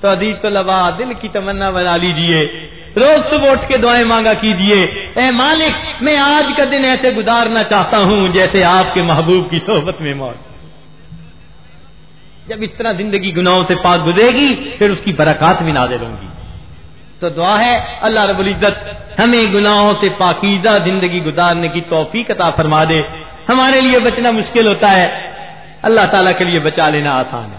[SPEAKER 1] تو ادیب طلبا دل کی تمنا بنا لیجیے۔ روز صبح اٹھ کے دعائیں مانگا کیجیے۔ اے مالک، میں آج کا دن ایسے گزارنا چاہتا ہوں جیسے آپ کے محبوب کی صحبت میں موت۔ جب اس طرح زندگی گناہوں سے پاک گزرے گی، پھر اس کی برکات بھی نازل ہوں گی۔ تو دعا ہے، اللہ رب العزت ہمیں گناہوں سے پاکیزہ زندگی گزارنے کی توفیق عطا فرما دے۔ ہمارے لیے بچنا مشکل ہوتا ہے۔ اللہ تعالیٰ کے لیے بچا لینا آسان ہے۔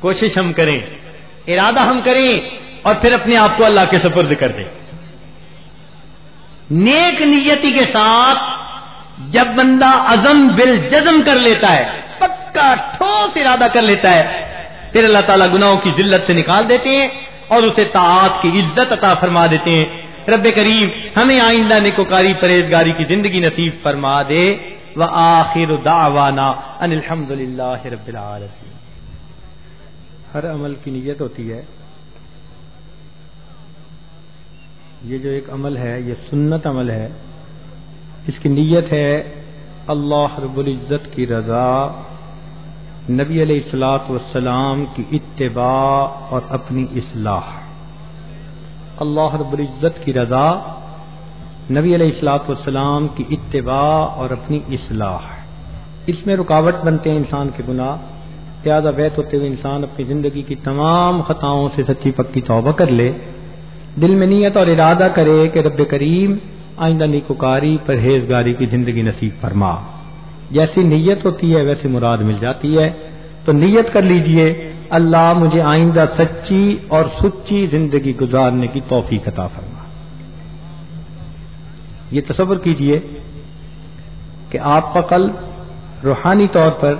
[SPEAKER 1] کوشش ہم کریں، ارادہ ہم کریں اور پھر اپنے آپ کو اللہ کے سپرد کر دیں۔ نیک نیتی کے ساتھ جب بندہ عزم بل جزم کر لیتا ہے، پکا ٹھوس ارادہ کر لیتا ہے پھر اللہ تعالیٰ گناہوں کی ذلت سے نکال دیتے ہیں اور اسے تعات کی عزت عطا فرما دیتے ہیں۔ رب کریم ہمیں آئندہ نکوکاری پرہیزگاری کی زندگی نصیب فرما دے۔ وہ آخر دعوانا ان الحمد للہ رب العالمین۔ ہر عمل کی نیت ہوتی ہے۔ یہ جو ایک عمل ہے، یہ سنت عمل ہے۔ اس کی نیت ہے اللہ رب العزت کی رضا۔ نبی علیہ السلاط والسلام کی اتباع اور اپنی اصلاح۔ اللہ رب العزت کی رضا، نبی علیہ السلاط والسلام کی اتباع اور اپنی اصلاح۔ اس میں رکاوٹ بنتے ہیں انسان کے گناہ۔ پیادہ بیت ہوتے ہوئے انسان اپنی زندگی کی تمام خطاؤں سے سچی پکی توبہ کر لے۔ دل میں نیت اور ارادہ کرے کہ رب کریم آئندہ نیکوکاری، پرہیزگاری کی زندگی نصیب فرما۔ جیسی نیت ہوتی ہے ویسی مراد مل جاتی ہے۔ تو نیت کر لیجیے، اللہ مجھے آئندہ سچی اور سچی زندگی گزارنے کی توفیق عطا فرما۔ یہ تصور کیجیے کہ آپ کا قلب روحانی طور پر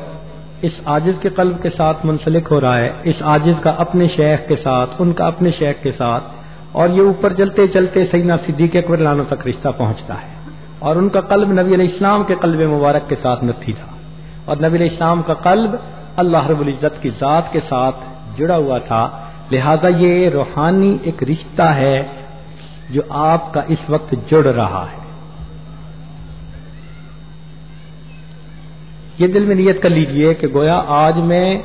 [SPEAKER 1] اس آجز کے قلب کے ساتھ منسلک ہو رہا ہے، اس آجز کا اپنے شیخ کے ساتھ، ان کا اپنے شیخ کے ساتھ، اور یہ اوپر چلتے چلتے سیدنا صدیق اکبر لانوں تک رشتہ پہنچتا ہے۔ اور ان کا قلب نبی علیہ السلام کے قلب مبارک کے ساتھ نتھی تھا۔ اور نبی علیہ السلام کا قلب اللہ رب العزت کی ذات کے ساتھ جڑا ہوا تھا۔ لہذا یہ روحانی ایک رشتہ ہے جو آپ کا اس وقت جڑ رہا ہے۔ یہ دل میں نیت کر لیجیے کہ گویا آج میں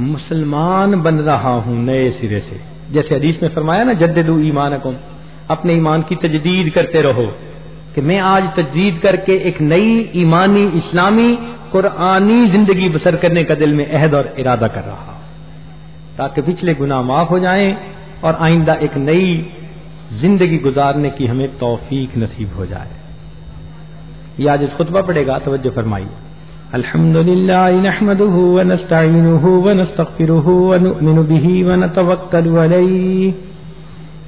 [SPEAKER 1] مسلمان بن رہا ہوں نئے سرے سے۔ جیسے حدیث میں فرمایا نا، جددو ایمان اپنے ایمان کی تجدید کرتے رہو۔ کہ میں آج تجدید کر کے ایک نئی ایمانی اسلامی قرآنی زندگی بسر کرنے کا دل میں عہد اور ارادہ کر رہا تاکہ پچھلے گناہ معاف ہو جائیں اور آئندہ ایک نئی زندگی گزارنے کی ہمیں توفیق نصیب ہو جائے۔ یہ آج اس خطبہ پڑے گا، توجہ فرمائیے۔ الحمد لله نحمده ونستعينه ونستغفره ونؤمن به ونتوكل عليه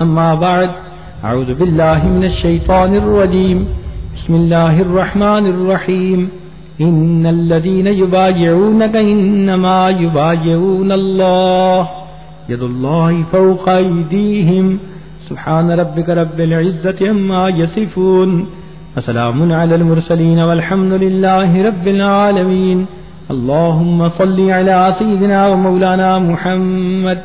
[SPEAKER 1] أما بعد أعوذ بالله من الشيطان الرجيم. بسم الله الرحمن الرحيم. إن الذين يبايعونك إنما يبايعون الله يد الله فوق أيديهم. سبحان ربك رب العزة أما يصفون. وسلام على المرسلين والحمد لله رب العالمين. اللهم صل على سيدنا ومولانا محمد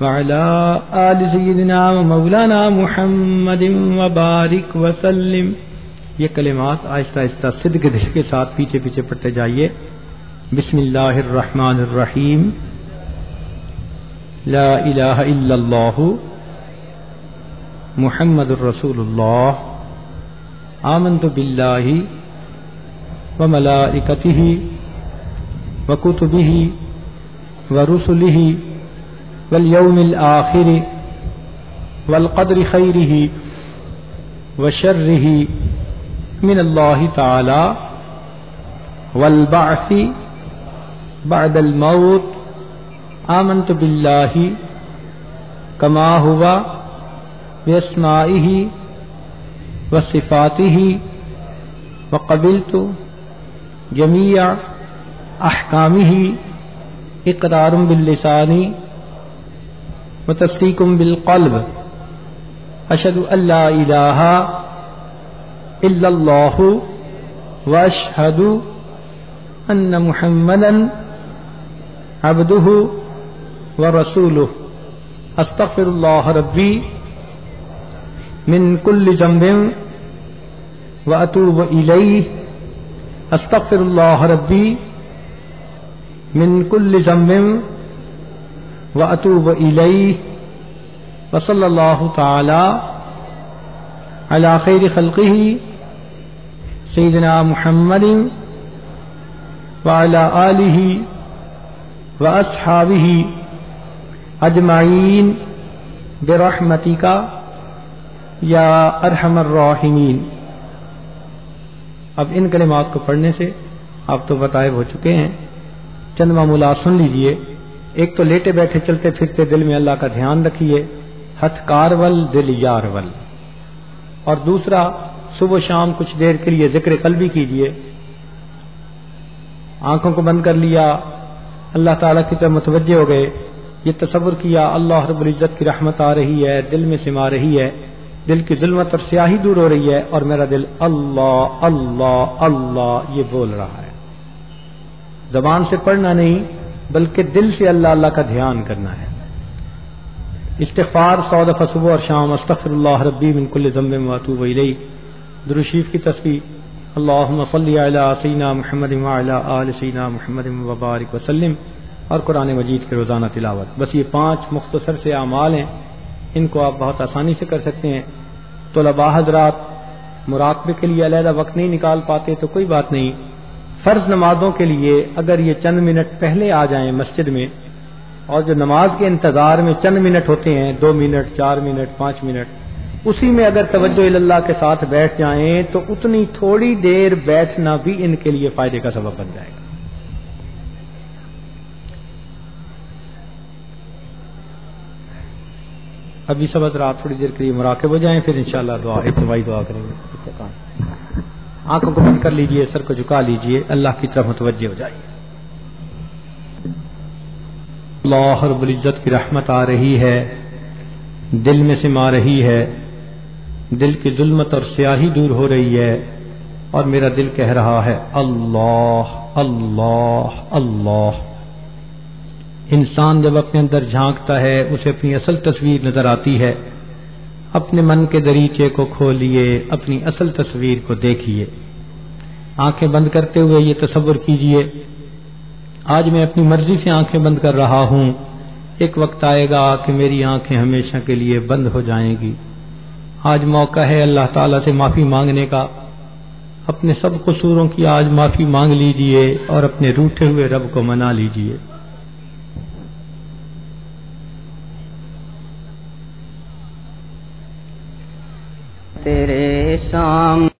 [SPEAKER 1] وعلى آل سيدنا ومولانا محمد وبارك وسلم۔ یہ کلمات آہستہ آہستہ صد کے دش کے ساتھ پیچھے پیچھے پڑھتے جائیے۔ بسم اللہ الرحمن الرحیم۔ لا الہ الا اللہ۔ محمد الرسول اللہ۔ آمنت باللہ وملائکتہ وكتبه ورسله واليوم الآخر والقدر خيره وشره من الله تعالى والبعث بعد الموت آمنت بالله كما هو بأسمائه وصفاته وقبلت جميع أحكامه إقرار باللسان وتصديق بالقلب. أشهد أن لا إله إلا الله وأشهد أن محمدا عبده ورسوله أستغفر الله ربي من كل ذنب وأتوب إليه أستغفر الله ربي من كل ذنب وأتوب إليه وصلى الله تعالى على خير خلقه سيدنا محمد وعلى آله وأصحابه أجمعين برحمتك يا أرحم الراحمين اب ان کلمات کو پڑھنے سے آپ تو بتائے ہو چکے ہیں چند معمولات سن لیجیے ایک تو لیٹے بیٹھے چلتے پھرتے دل میں اللہ کا دھیان رکھیے، ہتھ کار ول دل یارول۔ اور دوسرا، صبح شام کچھ دیر کے لیے ذکر قلبی کیجیے آنکھوں کو بند کر لیا، اللہ تعالیٰ کی طرف متوجہ ہو گئے۔ یہ تصور کیا، اللہ رب العزت کی رحمت آ رہی ہے، دل میں سما رہی ہے۔ دل کی ظلمت اور سیاہی دور ہو رہی ہے اور میرا دل، اللہ اللہ اللہ، یہ بول رہا ہے۔ زبان سے پڑھنا نہیں بلکہ دل سے اللہ اللہ کا دھیان کرنا ہے۔ استغفار سو دفعہ صبح اور شام استغفر اللہ ربی من کل ذنب واتوب الیہ۔ دروشیف کی تصویر۔ اللہم صلی علی سینا محمد وعلی آل سینا محمد وبارک وسلم۔ اور قرآن مجید کے روزانہ تلاوت۔ بس یہ پانچ مختصر سے اعمال ہیں۔ ان کو آپ بہت آسانی سے کر سکتے ہیں۔ طلباء حضرات مراقبے کے لیے علیحدہ وقت نہیں نکال پاتے تو کوئی بات نہیں۔ فرض نمازوں کے لیے اگر یہ چند منٹ پہلے آ جائیں مسجد میں اور جو نماز کے انتظار میں چند منٹ ہوتے ہیں، دو منٹ، چار منٹ، پانچ منٹ، اسی میں اگر توجہ اللہ کے ساتھ بیٹھ جائیں تو اتنی تھوڑی دیر بیٹھنا بھی ان کے لیے فائدے کا سبب بن جائے گا۔ ابھی سب رات تھوڑی دیر کے لیے مراقب ہو جائیں، پھر انشاءاللہ دعا، ابتدائی دعا کریں گے۔ آنکھوں کو بند کر لیجیے، سر کو جھکا لیجیے، اللہ کی طرف متوجہ ہو جائیے۔ اللہ رب العزت کی رحمت آ رہی ہے، دل میں سما رہی ہے۔ دل کی ظلمت اور سیاہی دور ہو رہی ہے اور میرا دل کہہ رہا ہے، اللہ اللہ اللہ۔ انسان جب اپنے اندر جھانکتا ہے، اسے اپنی اصل تصویر نظر آتی ہے۔ اپنے من کے دریچے کو کھولیے، اپنی اصل تصویر کو دیکھیے۔ آنکھیں بند کرتے ہوئے یہ تصور کیجیے آج میں اپنی مرضی سے آنکھیں بند کر رہا ہوں۔ ایک وقت آئے گا کہ میری آنکھیں ہمیشہ کے لیے بند ہو جائیں گی۔ آج موقع ہے اللہ تعالی سے معافی مانگنے کا۔ اپنے سب قصوروں کی آج معافی مانگ لیجیے اور اپنے روٹے ہوئے رب کو منا لیجیے
[SPEAKER 2] تیرے شام